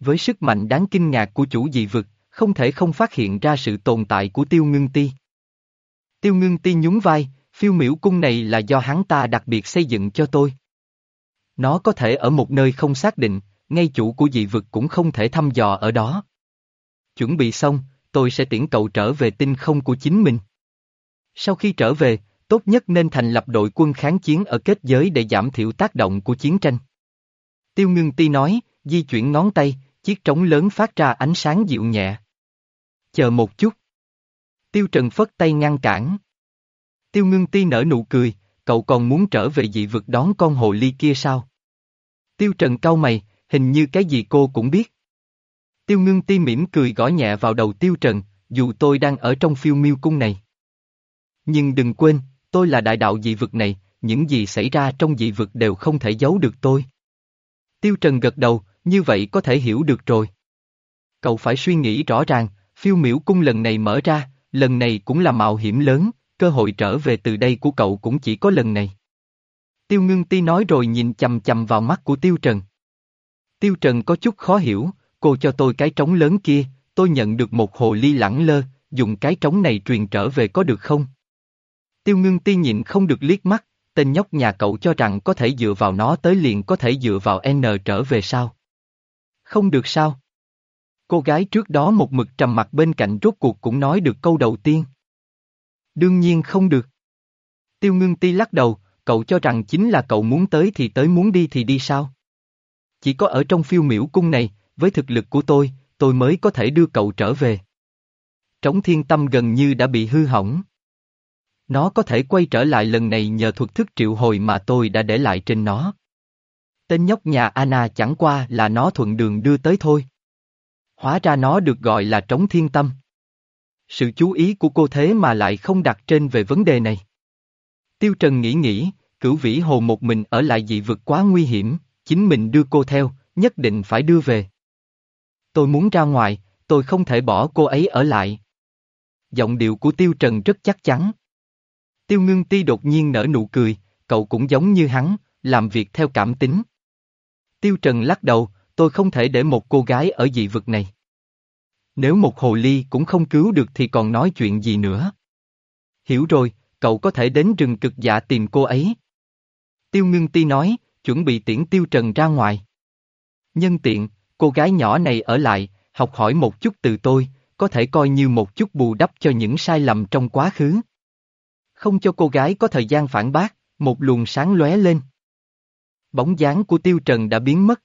Với sức mạnh đáng kinh ngạc của chủ dị vực, không thể không phát hiện ra sự tồn tại của tiêu ngưng ti. Tiêu ngưng ti nhún vai, phiêu miễu cung này là do hắn ta đặc biệt xây dựng cho tôi. Nó có thể ở một nơi không xác định, ngay chủ của dị vực cũng không thể thăm dò ở đó. Chuẩn bị xong, tôi sẽ tiễn cậu trở về tinh không của chính mình. Sau khi trở về, tốt nhất nên thành lập đội quân kháng chiến ở kết giới để giảm thiểu tác động của chiến tranh. Tiêu ngưng ti nói, di chuyển ngón tay, chiếc trống lớn phát ra ánh sáng dịu nhẹ. Chờ một chút. Tiêu Trần phất tay ngăn cản. Tiêu ngưng ti nở nụ cười, cậu còn muốn trở về dị vực đón con hồ ly kia sao? Tiêu Trần cau mày, hình như cái gì cô cũng biết. Tiêu ngưng ti mỉm cười gõ nhẹ vào đầu Tiêu Trần, dù tôi đang ở trong phiêu miêu cung này. Nhưng đừng quên, tôi là đại đạo dị vực này, những gì xảy ra trong dị vực đều không thể giấu được tôi. Tiêu Trần gật đầu, như vậy có thể hiểu được rồi. Cậu phải suy nghĩ rõ ràng, phiêu miểu cung lần này mở ra, lần này cũng là mạo hiểm lớn, cơ hội trở về từ đây của cậu cũng chỉ có lần này. Tiêu ngưng ti nói rồi nhìn chầm chầm vào mắt của Tiêu Trần. Tiêu Trần có chút khó hiểu, cô cho tôi cái trống lớn kia, tôi nhận được một hồ ly lẳng lơ, dùng cái trống này truyền trở về có được không? Tiêu ngưng ti nhịn không được liếc mắt, tên nhóc nhà cậu cho rằng có thể dựa vào nó tới liền có thể dựa vào N trở về sao? Không được sao? Cô gái trước đó một mực trầm mặt bên cạnh rốt cuộc cũng nói được câu đầu tiên. Đương nhiên không được. Tiêu ngưng ti lắc đầu, cậu cho rằng chính là cậu muốn tới thì tới muốn đi thì đi sao? Chỉ có ở trong phiêu miểu cung này, với thực lực của tôi, tôi mới có thể đưa cậu trở về. Trống thiên tâm gần như đã bị hư hỏng. Nó có thể quay trở lại lần này nhờ thuật thức triệu hồi mà tôi đã để lại trên nó. Tên nhóc nhà Anna chẳng qua là nó thuận đường đưa tới thôi. Hóa ra nó được gọi là trống thiên tâm. Sự chú ý của cô thế mà lại không đặt trên về vấn đề này. Tiêu Trần nghĩ nghĩ, cửu vĩ hồ một mình ở lại dị vực quá nguy hiểm, chính mình đưa cô theo, nhất định phải đưa về. Tôi muốn ra ngoài, tôi không thể bỏ cô ấy ở lại. Giọng điệu của Tiêu Trần rất chắc chắn. Tiêu ngưng ti đột nhiên nở nụ cười, cậu cũng giống như hắn, làm việc theo cảm tính. Tiêu Trần lắc đầu, tôi không thể để một cô gái ở dị vực này. Nếu một hồ ly cũng không cứu được thì còn nói chuyện gì nữa. Hiểu rồi, cậu có thể đến rừng cực dạ tìm cô ấy. Tiêu ngưng ti nói, chuẩn bị tiễn Tiêu Trần ra ngoài. Nhân tiện, cô gái nhỏ này ở lại, học hỏi một chút từ tôi, có thể coi như một chút bù đắp cho những sai lầm trong quá khứ. Không cho cô gái có thời gian phản bác, một luồng sáng lóe lên. Bóng dáng của Tiêu Trần đã biến mất.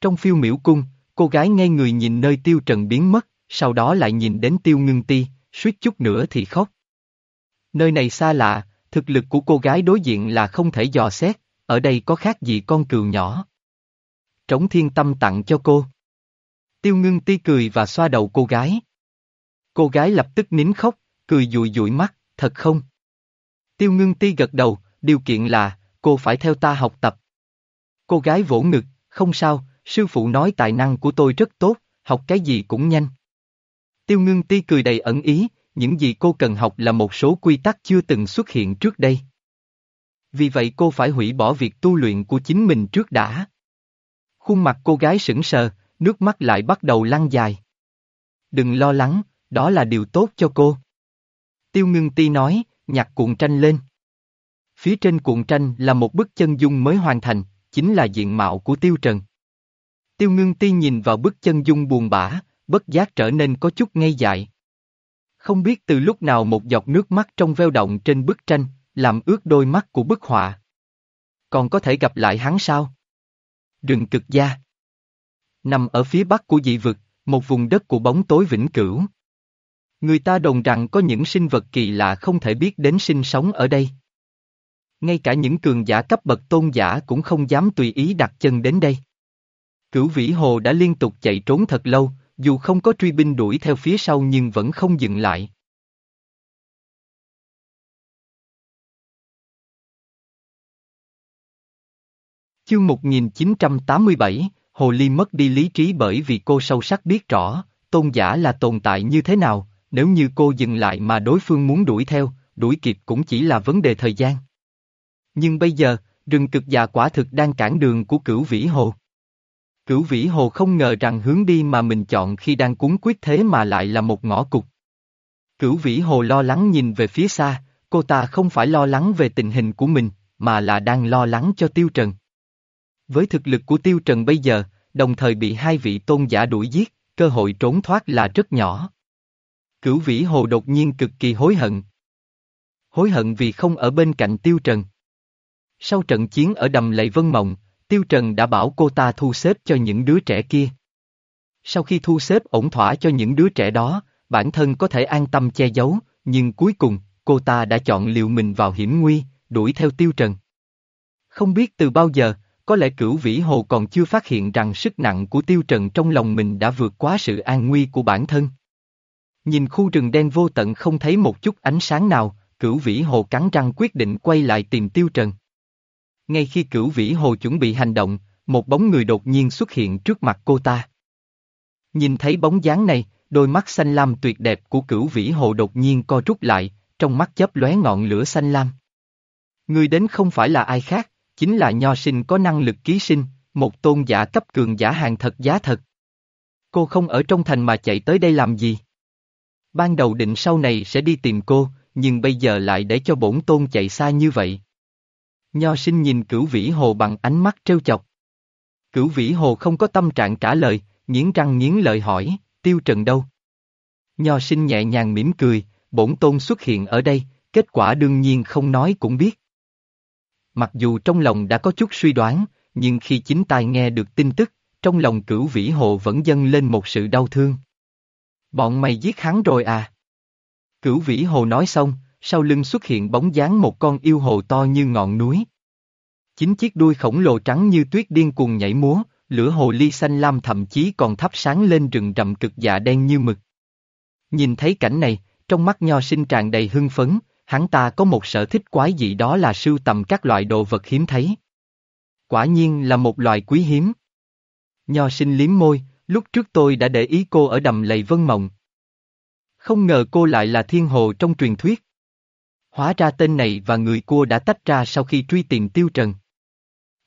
Trong phiêu miểu cung, cô gái ngay người nhìn nơi Tiêu Trần biến mất, sau đó lại nhìn đến Tiêu Ngưng Ti, suýt chút nữa thì khóc. Nơi này xa lạ, thực lực của cô gái đối diện là không thể dò xét, ở đây có khác gì con cừu nhỏ. Trống thiên tâm tặng cho cô. Tiêu ngưng ti cười và xoa đầu cô gái. Cô gái lập tức nín khóc, cười dụi dụi mắt, thật không? Tiêu ngưng ti gật đầu, điều kiện là, cô phải theo ta học tập. Cô gái vỗ ngực, không sao, sư phụ nói tài năng của tôi rất tốt, học cái gì cũng nhanh. Tiêu ngưng ti cười đầy ẩn ý, những gì cô cần học là một số quy tắc chưa từng xuất hiện trước đây. Vì vậy cô phải hủy bỏ việc tu luyện của chính mình trước đã. Khuôn mặt cô gái sững sờ, nước mắt lại bắt đầu lăn dài. Đừng lo lắng, đó là điều tốt cho cô. Tiêu ngưng ti nói, nhặt cuộn tranh lên. Phía trên cuộn tranh là một bức chân dung mới hoàn thành, chính là diện mạo của Tiêu Trần. Tiêu ngưng ti nhìn vào bức chân dung buồn bã, bất giác trở nên có chút ngây dại. Không biết từ lúc nào một giọt nước mắt trong veo động trên bức tranh, làm ướt đôi mắt của bức họa. Còn có thể gặp lại hắn sao? Rừng cực gia Nằm ở phía bắc của dị vực, một vùng đất của bóng tối vĩnh cửu. Người ta đồn rằng có những sinh vật kỳ lạ không thể biết đến sinh sống ở đây. Ngay cả những cường giả cấp bậc tôn giả cũng không dám tùy ý đặt chân đến đây. Cửu vĩ hồ đã liên tục chạy trốn thật lâu, dù không có truy binh đuổi theo phía sau nhưng vẫn không dừng lại. Chương 1987, Hồ Ly mất đi lý trí bởi vì cô sâu sắc biết rõ, tôn giả là tồn tại như thế nào, nếu như cô dừng lại mà đối phương muốn đuổi theo, đuổi kịp cũng chỉ là vấn đề thời gian. Nhưng bây giờ, rừng cực già quả thực đang cản đường của cửu vĩ hồ. Cửu vĩ hồ không ngờ rằng hướng đi mà mình chọn khi đang cuốn quyết thế mà lại là một ngõ cụt. Cửu vĩ hồ lo lắng nhìn về phía xa, cô ta không phải lo lắng về tình hình của mình, mà là đang lo lắng cho Tiêu Trần. Với thực lực của Tiêu Trần bây giờ, đồng thời bị hai vị tôn giả đuổi giết, cơ hội trốn thoát là rất nhỏ. Cửu vĩ hồ đột nhiên cực kỳ hối hận. Hối hận vì không ở bên cạnh Tiêu Trần. Sau trận chiến ở đầm lầy Vân Mộng, Tiêu Trần đã bảo cô ta thu xếp cho những đứa trẻ kia. Sau khi thu xếp ổn thỏa cho những đứa trẻ đó, bản thân có thể an tâm che giấu, nhưng cuối cùng, cô ta đã chọn liều mình vào hiểm nguy, đuổi theo Tiêu Trần. Không biết từ bao giờ, có lẽ cửu vĩ hồ còn chưa phát hiện rằng sức nặng của Tiêu Trần trong lòng mình đã vượt quá sự an nguy của bản thân. Nhìn khu rừng đen vô tận không thấy một chút ánh sáng nào, cửu vĩ hồ cắn răng quyết định quay lại tìm Tiêu Trần. Ngay khi cửu vĩ hồ chuẩn bị hành động, một bóng người đột nhiên xuất hiện trước mặt cô ta. Nhìn thấy bóng dáng này, đôi mắt xanh lam tuyệt đẹp của cửu vĩ hồ đột nhiên co rút lại, trong mắt chớp lóe ngọn lửa xanh lam. Người đến không phải là ai khác, chính là nho sinh có năng lực ký sinh, một tôn giả cấp cường giả hàng thật giá thật. Cô không ở trong thành mà chạy tới đây làm gì? Ban đầu định sau này sẽ đi tìm cô, nhưng bây giờ lại để cho bổn tôn chạy xa như vậy. Nho sinh nhìn cửu vĩ hồ bằng ánh mắt trêu chọc. Cửu vĩ hồ không có tâm trạng trả lời, nghiến răng nghiến lợi hỏi, tiêu trần đâu? Nho sinh nhẹ nhàng mỉm cười, bổn tôn xuất hiện ở đây, kết quả đương nhiên không nói cũng biết. Mặc dù trong lòng đã có chút suy đoán, nhưng khi chính tai nghe được tin tức, trong lòng cửu vĩ hồ vẫn dâng lên một sự đau thương. Bọn mày giết hắn rồi à? Cửu vĩ hồ nói xong, sau lưng xuất hiện bóng dáng một con yêu hồ to như ngọn núi. Chính chiếc đuôi khổng lồ trắng như tuyết điên cuồng nhảy múa, lửa hồ ly xanh lam thậm chí còn thắp sáng lên rừng rậm cực dạ đen như mực. Nhìn thấy cảnh này, trong mắt nho sinh tràn đầy hưng phấn, hắn ta có một sở thích quái dị đó là sưu tầm các loại đồ vật hiếm thấy. Quả nhiên là một loài quý hiếm. Nho sinh liếm môi, lúc trước tôi đã để ý cô ở đầm lầy vân mộng. Không ngờ cô lại là thiên hồ trong truyền thuyết. Hóa ra tên này và người cua đã tách ra sau khi truy tìm tiêu trần.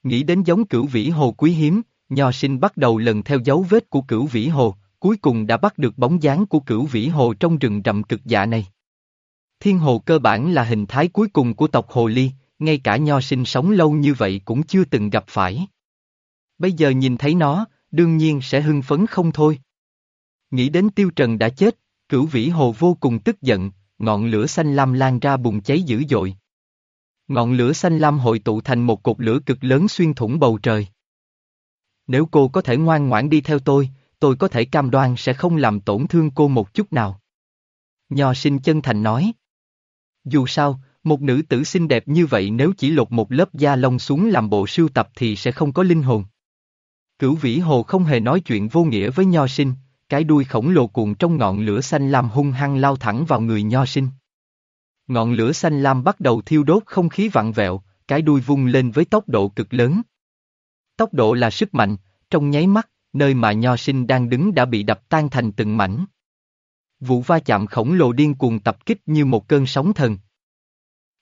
Nghĩ đến giống cửu vĩ hồ quý hiếm, nho sinh bắt đầu lần theo dấu vết của cửu vĩ hồ, cuối cùng đã bắt được bóng dáng của cửu vĩ hồ trong rừng rậm cực dạ này. Thiên hồ cơ bản là hình thái cuối cùng của tộc hồ ly, ngay cả nho sinh sống lâu như vậy cũng chưa từng gặp phải. Bây giờ nhìn thấy nó, đương nhiên sẽ hưng phấn không thôi. Nghĩ đến tiêu trần đã chết, cửu vĩ hồ vô cùng tức giận, ngọn lửa xanh lam lan ra bùng cháy dữ dội. Ngọn lửa xanh lam hội tụ thành một cột lửa cực lớn xuyên thủng bầu trời. Nếu cô có thể ngoan ngoãn đi theo tôi, tôi có thể cam đoan sẽ không làm tổn thương cô một chút nào. Nho sinh chân thành nói. Dù sao, một nữ tử xinh đẹp như vậy nếu chỉ lột một lớp da lông xuống làm bộ sưu tập thì sẽ không có linh hồn. Cửu vĩ hồ không hề nói chuyện vô nghĩa với nho sinh, cái đuôi khổng lồ cuộn trong ngọn lửa xanh lam hung hăng lao thẳng vào người nho sinh. Ngọn lửa xanh lam bắt đầu thiêu đốt không khí vặn vẹo, cái đuôi vung lên với tốc độ cực lớn. Tốc độ là sức mạnh, trong nháy mắt, nơi mà nho sinh đang đứng đã bị đập tan thành từng mảnh. Vụ va chạm khổng lồ điên cuồng tập kích như một cơn sóng thần.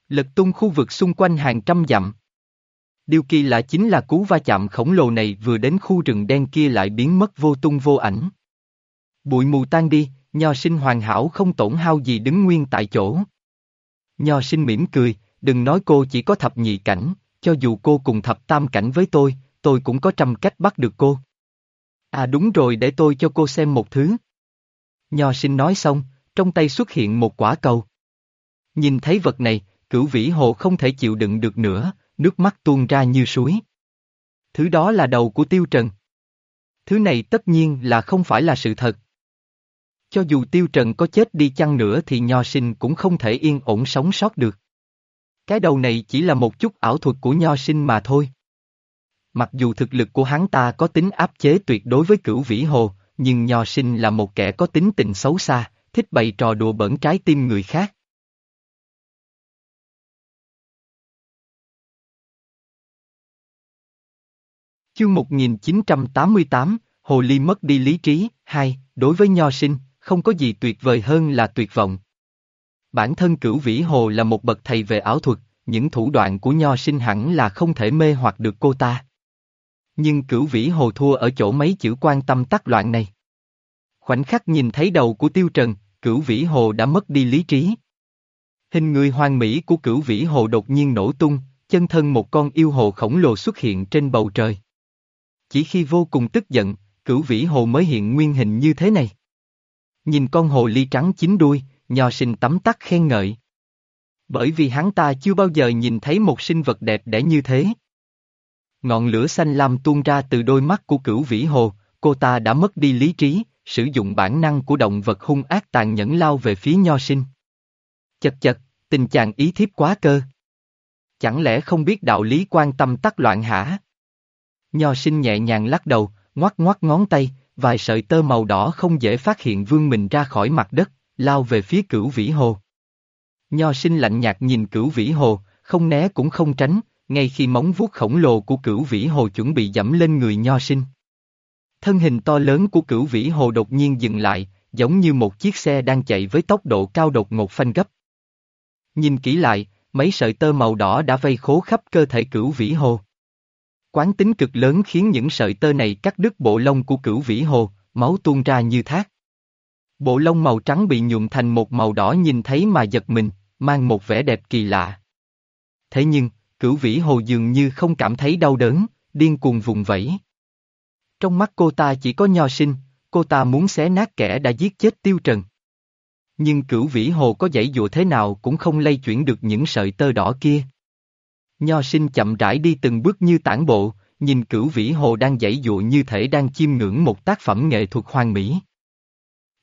Lật tung khu vực xung quanh hàng trăm dặm. Điều kỳ lạ chính là cú va chạm khổng lồ này vừa đến khu rừng đen kia lại biến mất vô tung vô ảnh. Bụi mù tan đi, nho sinh hoàn hảo không tổn hao gì đứng nguyên tại chỗ. Nho sinh mỉm cười, đừng nói cô chỉ có thập nhị cảnh, cho dù cô cùng thập tam cảnh với tôi, tôi cũng có trăm cách bắt được cô. À đúng rồi để tôi cho cô xem một thứ. Nho sinh nói xong, trong tay xuất hiện một quả cầu. Nhìn thấy vật này, cửu vĩ hồ không thể chịu đựng được nữa, nước mắt tuôn ra như suối. Thứ đó là đầu của tiêu trần. Thứ này tất nhiên là không phải là sự thật. Cho dù tiêu trần có chết đi chăng nữa thì nho sinh cũng không thể yên ổn sống sót được. Cái đầu này chỉ là một chút ảo thuật của nho sinh mà thôi. Mặc dù thực lực của hắn ta có tính áp chế tuyệt đối với cửu vĩ hồ, nhưng nho sinh là một kẻ có tính tình xấu xa, thích bày trò đùa bẩn trái tim người khác. Chương 1988, Hồ Ly mất đi lý trí, hai, đối với nho sinh, không có gì tuyệt vời hơn là tuyệt vọng. Bản thân cửu vĩ hồ là một bậc thầy về ảo thuật, những thủ đoạn của nho sinh hẳn là không thể mê hoặc được cô ta. Nhưng cửu vĩ hồ thua ở chỗ mấy chữ quan tâm tắc loạn này. Khoảnh khắc nhìn thấy đầu của tiêu trần, cửu vĩ hồ đã mất đi lý trí. Hình người hoang mỹ của cửu vĩ hồ đột nhiên nổ tung, chân thân một con yêu hồ khổng lồ xuất hiện trên bầu trời. Chỉ khi vô cùng tức giận, cửu vĩ hồ mới hiện nguyên hình như thế này. Nhìn con hồ ly trắng chín đuôi, nho sinh tắm tắt khen ngợi. Bởi vì hắn ta chưa bao giờ nhìn thấy một sinh vật đẹp đẽ như thế. Ngọn lửa xanh lam tuôn ra từ đôi mắt của cửu vĩ hồ, cô ta đã mất đi lý trí, sử dụng bản năng của động vật hung ác tàn nhẫn lao về phía nho sinh. Chật chật, tình chàng ý thiếp quá cơ. Chẳng lẽ không biết đạo lý quan tâm tắc loạn hả? Nho sinh nhẹ nhàng lắc đầu, ngoắt ngoắt ngón tay, vài sợi tơ màu đỏ không dễ phát hiện vương mình ra khỏi mặt đất, lao về phía cửu vĩ hồ. Nho sinh lạnh nhạt nhìn cửu vĩ hồ, không né cũng không tránh, ngay khi móng vuốt khổng lồ của cửu vĩ hồ chuẩn bị dẫm lên người nho sinh. Thân hình to lớn của cửu vĩ hồ đột nhiên dừng lại, giống như một chiếc xe đang chạy với tốc độ cao đột ngột phanh gấp. Nhìn kỹ lại, mấy sợi tơ màu đỏ đã vây khố khắp cơ thể cửu vĩ hồ. Quán tính cực lớn khiến những sợi tơ này cắt đứt bộ lông của cửu vĩ hồ, máu tuôn ra như thác. Bộ lông màu trắng bị nhuộm thành một màu đỏ nhìn thấy mà giật mình, mang một vẻ đẹp kỳ lạ. Thế nhưng, cửu vĩ hồ dường như không cảm thấy đau đớn, điên cuồng vùng vẫy. Trong mắt cô ta chỉ có nho sinh, cô ta muốn xé nát kẻ đã giết chết tiêu trần. Nhưng cửu vĩ hồ có dãy dụa thế nào cũng không lay chuyển được những sợi tơ đỏ kia. Nho sinh chậm rãi đi từng bước như tản bộ, nhìn cửu vĩ hồ đang dãy dụa như thể đang chiêm ngưỡng một tác phẩm nghệ thuật hoang mỹ.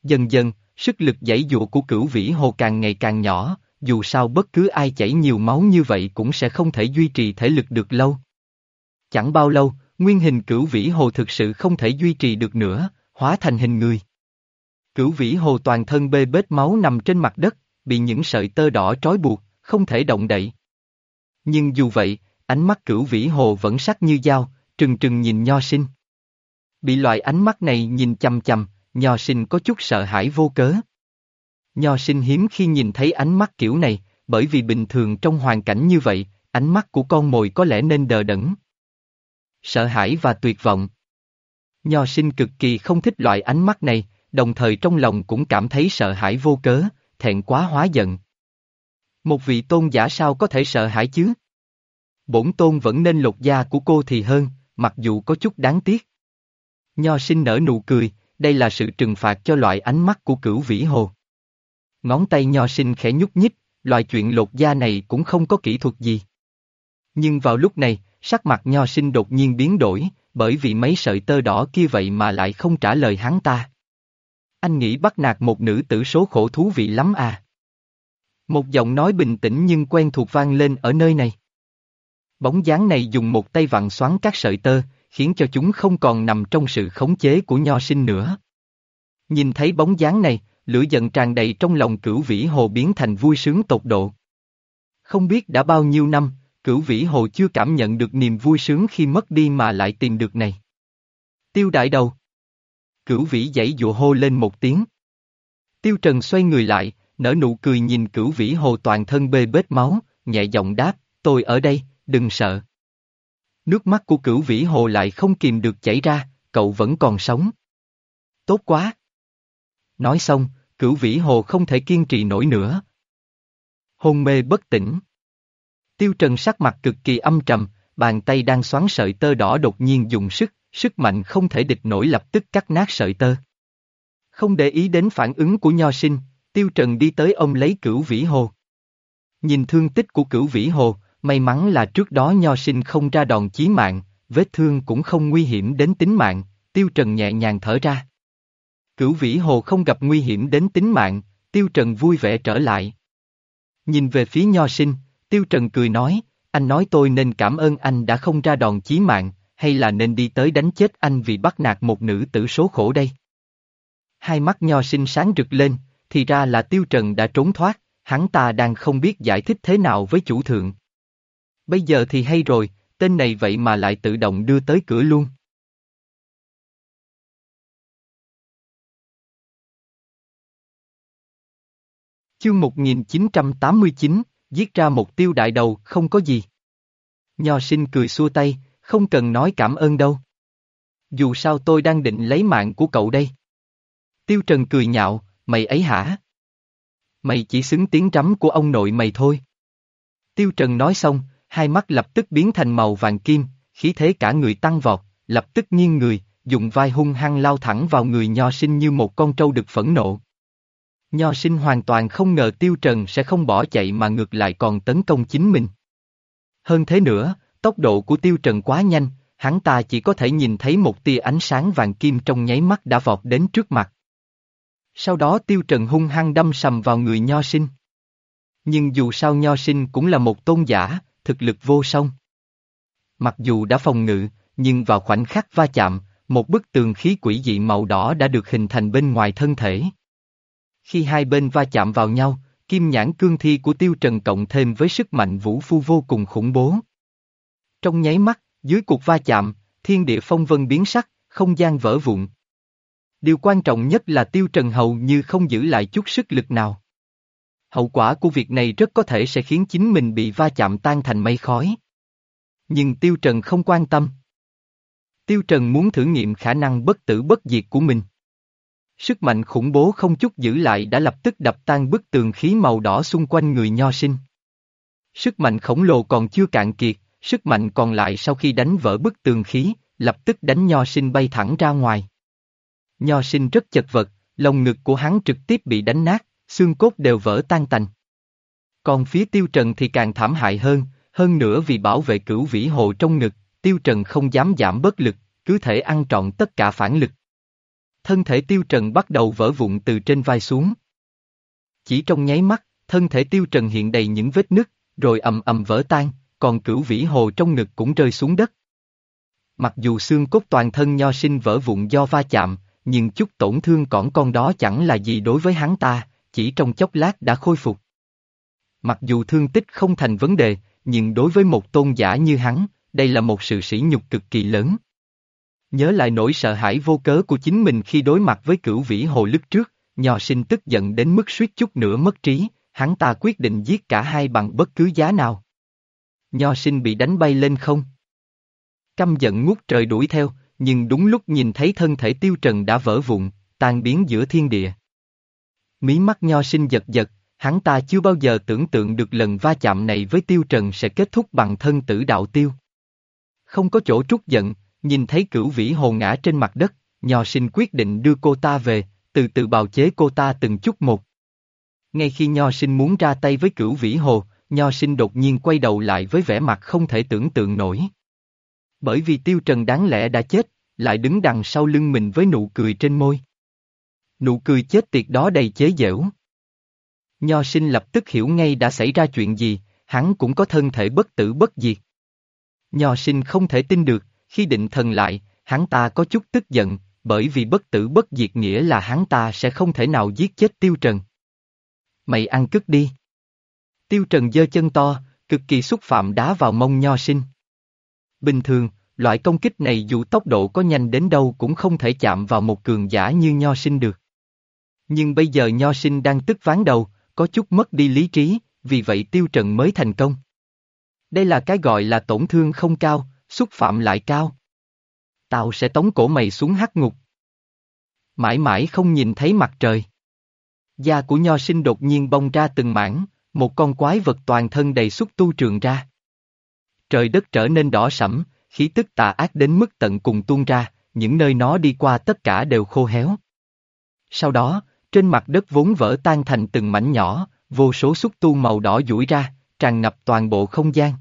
Dần dần, sức lực dãy dụa của cửu vĩ hồ càng ngày càng nhỏ, dù sao bất cứ ai chảy nhiều máu như vậy cũng sẽ không thể duy trì thể lực được lâu. Chẳng bao lâu, nguyên hình cửu vĩ hồ thực sự không thể duy trì được nữa, hóa thành hình người. Cửu vĩ hồ toàn thân bê bết máu nằm trên mặt đất, bị những sợi tơ đỏ trói buộc, không thể động đậy. Nhưng dù vậy, ánh mắt cửu vĩ hồ vẫn sắc như dao, trừng trừng nhìn nho sinh. Bị loại ánh mắt này nhìn chầm chầm, nho sinh có chút sợ hãi vô cớ. Nho sinh hiếm khi nhìn thấy ánh mắt kiểu này, bởi vì bình thường trong hoàn cảnh như vậy, ánh mắt của con mồi có lẽ nên đờ đẫn. Sợ hãi và tuyệt vọng. Nho sinh cực kỳ không thích loại ánh mắt này, đồng thời trong lòng cũng cảm thấy sợ hãi vô cớ, thẹn quá hóa giận. Một vị tôn giả sao có thể sợ hãi chứ? Bổn tôn vẫn nên lột da của cô thì hơn, mặc dù có chút đáng tiếc. Nho sinh nở nụ cười, đây là sự trừng phạt cho loại ánh mắt của cửu vĩ hồ. Ngón tay nho sinh khẽ nhúc nhích, loại chuyện lột da này cũng không có kỹ thuật gì. Nhưng vào lúc này, sắc mặt nho sinh đột nhiên biến đổi, bởi vì mấy sợi tơ đỏ kia vậy mà lại không trả lời hắn ta. Anh nghĩ bắt nạt một nữ tử số khổ thú vị lắm à. Một giọng nói bình tĩnh nhưng quen thuộc vang lên ở nơi này. Bóng dáng này dùng một tay vặn xoắn các sợi tơ, khiến cho chúng không còn nằm trong sự khống chế của nho sinh nữa. Nhìn thấy bóng dáng này, lửa giận tràn đầy trong lòng cửu vĩ hồ biến thành vui sướng tột độ. Không biết đã bao nhiêu năm, cửu vĩ hồ chưa cảm nhận được niềm vui sướng khi mất đi mà lại tìm được này. Tiêu đại đầu. Cửu vĩ dãy dụa hô lên một tiếng. Tiêu trần xoay người lại, nở nụ cười nhìn cửu vĩ hồ toàn thân bê bết máu, nhẹ giọng đáp, tôi ở đây, đừng sợ. Nước mắt của cửu vĩ hồ lại không kìm được chảy ra, cậu vẫn còn sống. Tốt quá. Nói xong, cửu vĩ hồ không thể kiên trì nổi nữa. Hôn mê bất tỉnh. Tiêu Trần sắc mặt cực kỳ âm trầm, bàn tay đang xoắn sợi tơ đỏ đột nhiên dùng sức, sức mạnh không thể địch nổi lập tức cắt nát sợi tơ. Không để ý đến phản ứng của nho sinh, Tiêu Trần đi tới ông lấy cửu vĩ hồ. Nhìn thương tích của cửu vĩ hồ, may mắn là trước đó nho sinh không ra đòn chí mạng, vết thương cũng không nguy hiểm đến tính mạng, Tiêu Trần nhẹ nhàng thở ra. Cửu vĩ hồ không gặp nguy hiểm đến tính mạng, Tiêu Trần vui vẻ trở lại. Nhìn về phía nho sinh, Tiêu Trần cười nói, anh nói tôi nên cảm ơn anh đã không ra đòn chí mạng, hay là nên đi tới đánh chết anh vì bắt nạt một nữ tử số khổ đây. Hai mắt nho sinh sáng rực lên, thì ra là Tiêu Trần đã trốn thoát, hắn ta đang không biết giải thích thế nào với chủ thượng. Bây giờ thì hay rồi, tên này vậy mà lại tự động đưa tới cửa luôn. Chương 1989, giết ra một tiêu đại đầu không có gì. Nho sinh cười xua tay, không cần nói cảm ơn đâu. Dù sao tôi đang định lấy mạng của cậu đây. Tiêu Trần cười nhạo, mày ấy hả? Mày chỉ xứng tiếng trắm của ông nội mày thôi. Tiêu Trần nói xong, hai mắt lập tức biến thành màu vàng kim, khí thế cả người tăng vọt, lập tức nghiêng người, dùng vai hung hăng lao thẳng vào người nho sinh như một con trâu được phẫn nộ. Nho sinh hoàn toàn không ngờ Tiêu Trần sẽ không bỏ chạy mà ngược lại còn tấn công chính mình. Hơn thế nữa, tốc độ của Tiêu Trần quá nhanh, hắn ta chỉ có thể nhìn thấy một tia ánh sáng vàng kim trong nháy mắt đã vọt đến trước mặt. Sau đó Tiêu Trần hung hăng đâm sầm vào người Nho sinh. Nhưng dù sao Nho sinh cũng là một tôn giả, thực lực vô song. Mặc dù đã phòng ngự, nhưng vào khoảnh khắc va chạm, một bức tường khí quỷ dị màu đỏ đã được hình thành bên ngoài thân thể. Khi hai bên va chạm vào nhau, kim nhãn cương thi của tiêu trần cộng thêm với sức mạnh vũ phu vô cùng khủng bố. Trong nháy mắt, dưới cuộc va chạm, thiên địa phong vân biến sắc, không gian vỡ vụn. Điều quan trọng nhất là tiêu trần hầu như không giữ lại chút sức lực nào. Hậu quả của việc này rất có thể sẽ khiến chính mình bị va chạm tan thành mây khói. Nhưng tiêu trần không quan tâm. Tiêu trần muốn thử nghiệm khả năng bất tử bất diệt của mình. Sức mạnh khủng bố không chút giữ lại đã lập tức đập tan bức tường khí màu đỏ xung quanh người nho sinh. Sức mạnh khổng lồ còn chưa cạn kiệt, sức mạnh còn lại sau khi đánh vỡ bức tường khí, lập tức đánh nho sinh bay thẳng ra ngoài. Nho sinh rất chật vật, lồng ngực của hắn trực tiếp bị đánh nát, xương cốt đều vỡ tan tành. Còn phía tiêu trần thì càng thảm hại hơn, hơn nữa vì bảo vệ cửu vĩ hồ trong ngực, tiêu trần không dám giảm bớt lực, cứ thể ăn trọn tất cả phản lực thân thể tiêu trần bắt đầu vỡ vụn từ trên vai xuống. Chỉ trong nháy mắt, thân thể tiêu trần hiện đầy những vết nứt, rồi ầm ầm vỡ tan, còn cửu vĩ hồ trong ngực cũng rơi xuống đất. Mặc dù xương cốt toàn thân nho sinh vỡ vụn do va chạm, nhưng chút tổn thương cỏn con đó chẳng là gì đối với hắn ta, chỉ trong chốc lát đã khôi phục. Mặc dù thương tích không thành vấn đề, nhưng đối với một tôn giả như hắn, đây là một sự sỉ nhục cực kỳ lớn. Nhớ lại nỗi sợ hãi vô cớ của chính mình khi đối mặt với cửu vĩ hồ lức trước, nhò sinh tức giận đến mức suýt chút nữa mất trí, hắn ta quyết định giết cả hai bằng bất cứ giá nào. Nho sinh bị đánh bay lên không. Căm giận ngút trời đuổi theo, nhưng đúng lúc nhìn thấy thân thể tiêu trần đã vỡ vụn, tan biến giữa thiên địa. Mí mắt nho sinh giật giật, hắn ta chưa bao giờ tưởng tượng được lần va chạm này với tiêu trần sẽ kết thúc bằng thân tử đạo tiêu. Không có chỗ trút giận, Nhìn thấy cửu vĩ hồ ngã trên mặt đất, nho sinh quyết định đưa cô ta về, từ từ bào chế cô ta từng chút một. Ngay khi Nho sinh muốn ra tay với cửu vĩ hồ, Nho sinh đột nhiên quay đầu lại với vẻ mặt không thể tưởng tượng nổi. Bởi vì Tiêu Trần đáng lẽ đã chết, lại đứng đằng sau lưng mình với nụ cười trên môi. Nụ cười chết tiệt đó đầy chế giễu. Nho sinh lập tức hiểu ngay đã xảy ra chuyện gì, hắn cũng có thân thể bất tử bất diệt. Nho sinh không thể tin được, khi định thần lại, hắn ta có chút tức giận, bởi vì bất tử bất diệt nghĩa là hắn ta sẽ không thể nào giết chết Tiêu Trần. Mày ăn cứt đi. Tiêu Trần giơ chân to, cực kỳ xúc phạm đá vào mông nho sinh. Bình thường, loại công kích này dù tốc độ có nhanh đến đâu cũng không thể chạm vào một cường giả như nho sinh được. Nhưng bây giờ nho sinh đang tức ván đầu, có chút mất đi lý trí, vì vậy Tiêu Trần mới thành công. Đây là cái gọi là tổn thương không cao, xúc phạm lại cao. Tao sẽ tống cổ mày xuống hắc ngục. Mãi mãi không nhìn thấy mặt trời. Da của nho sinh đột nhiên bong ra từng mảng, một con quái vật toàn thân đầy xúc tu trường ra. Trời đất trở nên đỏ sẫm, khí tức tà ác đến mức tận cùng tuôn ra, những nơi nó đi qua tất cả đều khô héo. Sau đó, trên mặt đất vốn vỡ tan thành từng mảnh nhỏ, vô số xúc tu màu đỏ duỗi ra, tràn ngập toàn bộ không gian.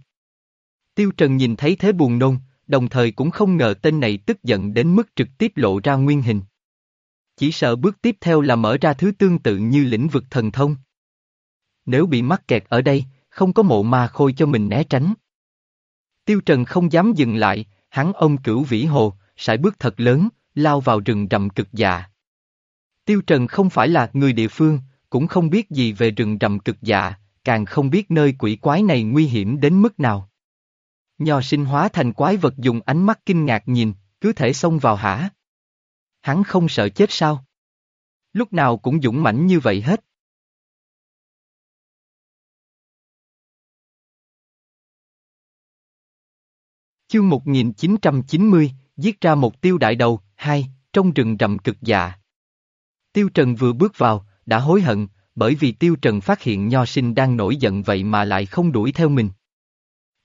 Tiêu Trần nhìn thấy thế buồn nôn, đồng thời cũng không ngờ tên này tức giận đến mức trực tiếp lộ ra nguyên hình. Chỉ sợ bước tiếp theo là mở ra thứ tương tự như lĩnh vực thần thông. Nếu bị mắc kẹt ở đây, không có mộ ma khôi cho mình né tránh. Tiêu Trần không dám dừng lại, hắn ôm cửu vĩ hồ, sải bước thật lớn, lao vào rừng rậm cực dạ. Tiêu Trần không phải là người địa phương, cũng không biết gì về rừng rậm cực dạ, càng không biết nơi quỷ quái này nguy hiểm đến mức nào. Nho sinh hóa thành quái vật dùng ánh mắt kinh ngạc nhìn, cứ thể xông vào hả? Hắn không sợ chết sao? Lúc nào cũng dũng mãnh như vậy hết. Chương 1990, giết ra một tiêu đại đầu, hai, trong rừng rậm cực dạ. Tiêu Trần vừa bước vào, đã hối hận, bởi vì Tiêu Trần phát hiện Nho Sinh đang nổi giận vậy mà lại không đuổi theo mình.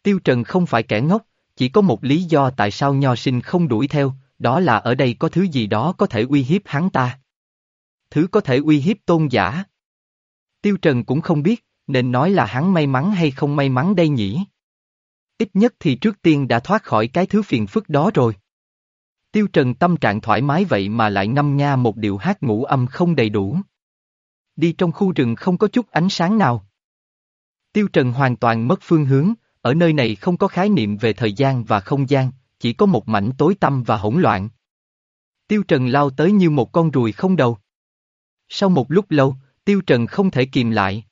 Tiêu Trần không phải kẻ ngốc, chỉ có một lý do tại sao Nho Sinh không đuổi theo, đó là ở đây có thứ gì đó có thể uy hiếp hắn ta. Thứ có thể uy hiếp tôn giả. Tiêu Trần cũng không biết, nên nói là hắn may mắn hay không may mắn đây nhỉ. Ít nhất thì trước tiên đã thoát khỏi cái thứ phiền phức đó rồi. Tiêu Trần tâm trạng thoải mái vậy mà lại ngâm nga một điệu hát ngũ âm không đầy đủ. Đi trong khu rừng không có chút ánh sáng nào. Tiêu Trần hoàn toàn mất phương hướng, ở nơi này không có khái niệm về thời gian và không gian, chỉ có một mảnh tối tăm và hỗn loạn. Tiêu Trần lao tới như một con ruồi không đầu. Sau một lúc lâu, Tiêu Trần không thể kìm lại.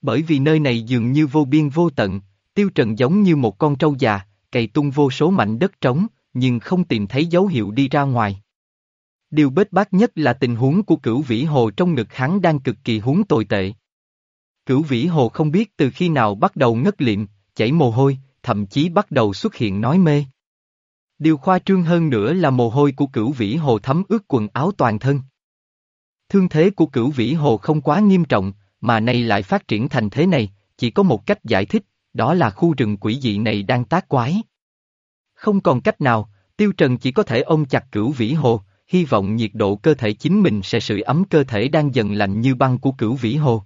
Bởi vì nơi này dường như vô biên vô tận, Tiêu Trần giống như một con trâu già, cày tung vô số mảnh đất trống, nhưng không tìm thấy dấu hiệu đi ra ngoài. Điều bết bát nhất là tình huống của cửu vĩ hồ trong ngực hắn đang cực kỳ huống tồi tệ. Cửu vĩ hồ không biết từ khi nào bắt đầu ngất liệm, chảy mồ hôi, thậm chí bắt đầu xuất hiện nói mê. Điều khoa trương hơn nữa là mồ hôi của cửu vĩ hồ thấm ướt quần áo toàn thân. Thương thế của cửu vĩ hồ không quá nghiêm trọng, mà nay lại phát triển thành thế này, chỉ có một cách giải thích, đó là khu rừng quỷ dị này đang tác quái. Không còn cách nào, Tiêu Trần chỉ có thể ôm chặt cửu vĩ hồ, hy vọng nhiệt độ cơ thể chính mình sẽ sưởi ấm cơ thể đang dần lạnh như băng của cửu vĩ hồ.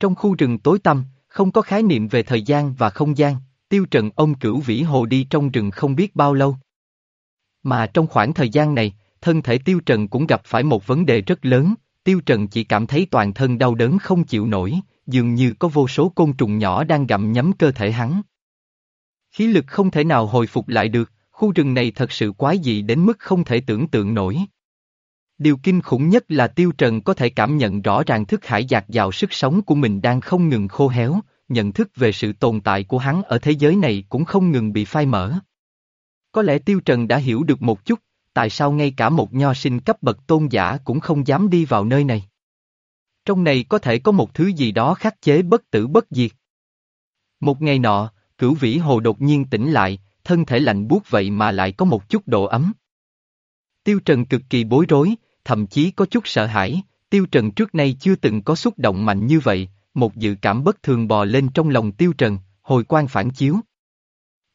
Trong khu rừng tối tăm, không có khái niệm về thời gian và không gian, Tiêu Trần ôm cửu vĩ hồ đi trong rừng không biết bao lâu. Mà trong khoảng thời gian này, thân thể Tiêu Trần cũng gặp phải một vấn đề rất lớn, Tiêu Trần chỉ cảm thấy toàn thân đau đớn không chịu nổi, dường như có vô số côn trùng nhỏ đang gặm nhấm cơ thể hắn. Khí lực không thể nào hồi phục lại được, khu rừng này thật sự quái dị đến mức không thể tưởng tượng nổi. Điều kinh khủng nhất là Tiêu Trần có thể cảm nhận rõ ràng thức hải giạt dào sức sống của mình đang không ngừng khô héo, nhận thức về sự tồn tại của hắn ở thế giới này cũng không ngừng bị phai mở. Có lẽ Tiêu Trần đã hiểu được một chút, tại sao ngay cả một nho sinh cấp bậc tôn giả cũng không dám đi vào nơi này. Trong này có thể có một thứ gì đó khắc chế bất tử bất diệt. Một ngày nọ, cửu vĩ hồ đột nhiên tỉnh lại, thân thể lạnh buốt vậy mà lại có một chút độ ấm. Tiêu Trần cực kỳ bối rối, thậm chí có chút sợ hãi, Tiêu Trần trước nay chưa từng có xúc động mạnh như vậy, một dự cảm bất thường bò lên trong lòng Tiêu Trần, hồi quan phản chiếu.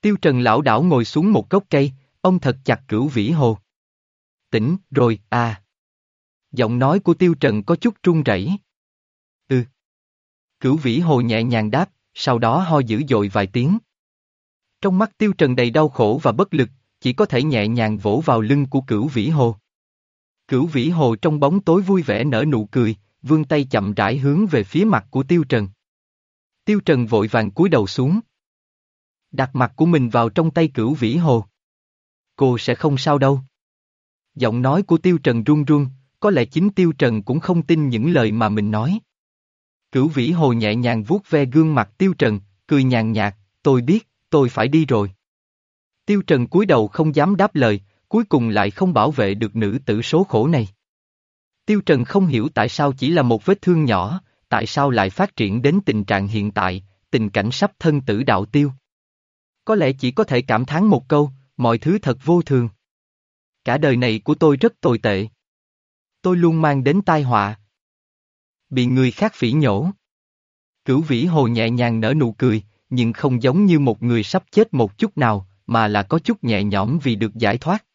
Tiêu Trần lão đảo ngồi xuống một gốc cây, ông thật chặt cửu vĩ hồ. Tỉnh, rồi, à. Giọng nói của Tiêu Trần có chút run rẩy. Ừ, Cửu vĩ hồ nhẹ nhàng đáp, sau đó ho dữ dội vài tiếng. Trong mắt tiêu trần đầy đau khổ và bất lực, chỉ có thể nhẹ nhàng vỗ vào lưng của cửu vĩ hồ. Cửu vĩ hồ trong bóng tối vui vẻ nở nụ cười, vươn tay chậm rãi hướng về phía mặt của tiêu trần. Tiêu trần vội vàng cúi đầu xuống. Đặt mặt của mình vào trong tay cửu vĩ hồ. Cô sẽ không sao đâu. Giọng nói của tiêu trần run run, có lẽ chính tiêu trần cũng không tin những lời mà mình nói. Cửu vĩ hồ nhẹ nhàng vuốt ve gương mặt tiêu trần, cười nhàn nhạt, tôi biết, tôi phải đi rồi. Tiêu trần cúi đầu không dám đáp lời, cuối cùng lại không bảo vệ được nữ tử số khổ này. Tiêu trần không hiểu tại sao chỉ là một vết thương nhỏ, tại sao lại phát triển đến tình trạng hiện tại, tình cảnh sắp thân tử đạo tiêu. Có lẽ chỉ có thể cảm thán một câu, mọi thứ thật vô thường. Cả đời này của tôi rất tồi tệ. Tôi luôn mang đến tai họa. Bị người khác phỉ nhổ. Cửu vĩ hồ nhẹ nhàng nở nụ cười, nhưng không giống như một người sắp chết một chút nào, mà là có chút nhẹ nhõm vì được giải thoát.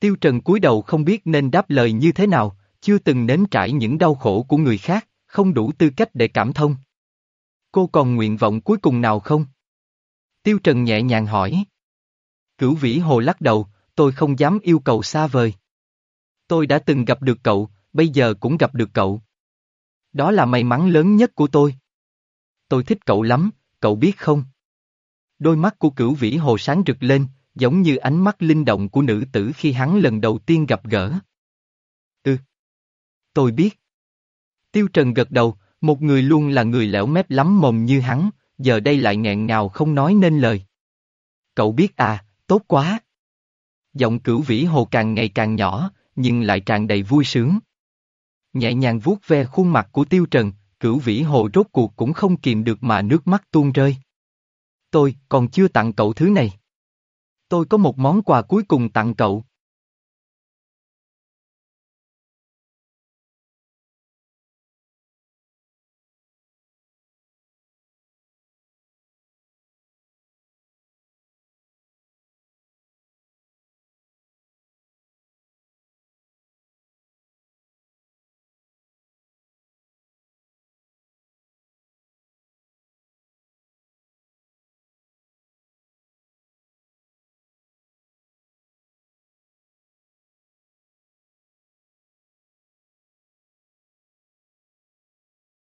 Tiêu Trần cúi đầu không biết nên đáp lời như thế nào, chưa từng nếm trải những đau khổ của người khác, không đủ tư cách để cảm thông. Cô còn nguyện vọng cuối cùng nào không? Tiêu Trần nhẹ nhàng hỏi. Cửu vĩ hồ lắc đầu, tôi không dám yêu cầu xa vời. Tôi đã từng gặp được cậu, bây giờ cũng gặp được cậu. Đó là may mắn lớn nhất của tôi. Tôi thích cậu lắm, cậu biết không? Đôi mắt của cửu vĩ hồ sáng rực lên, giống như ánh mắt linh động của nữ tử khi hắn lần đầu tiên gặp gỡ. Ừ. Tôi biết. Tiêu Trần gật đầu, một người luôn là người lẻo mép lắm mồm như hắn, giờ đây lại nghẹn ngào không nói nên lời. Cậu biết à, tốt quá. Giọng cửu vĩ hồ càng ngày càng nhỏ, nhưng lại tràn đầy vui sướng. Nhẹ nhàng vuốt ve khuôn mặt của Tiêu Trần, cửu vĩ hồ rốt cuộc cũng không kìm được mà nước mắt tuôn rơi. Tôi còn chưa tặng cậu thứ này. Tôi có một món quà cuối cùng tặng cậu.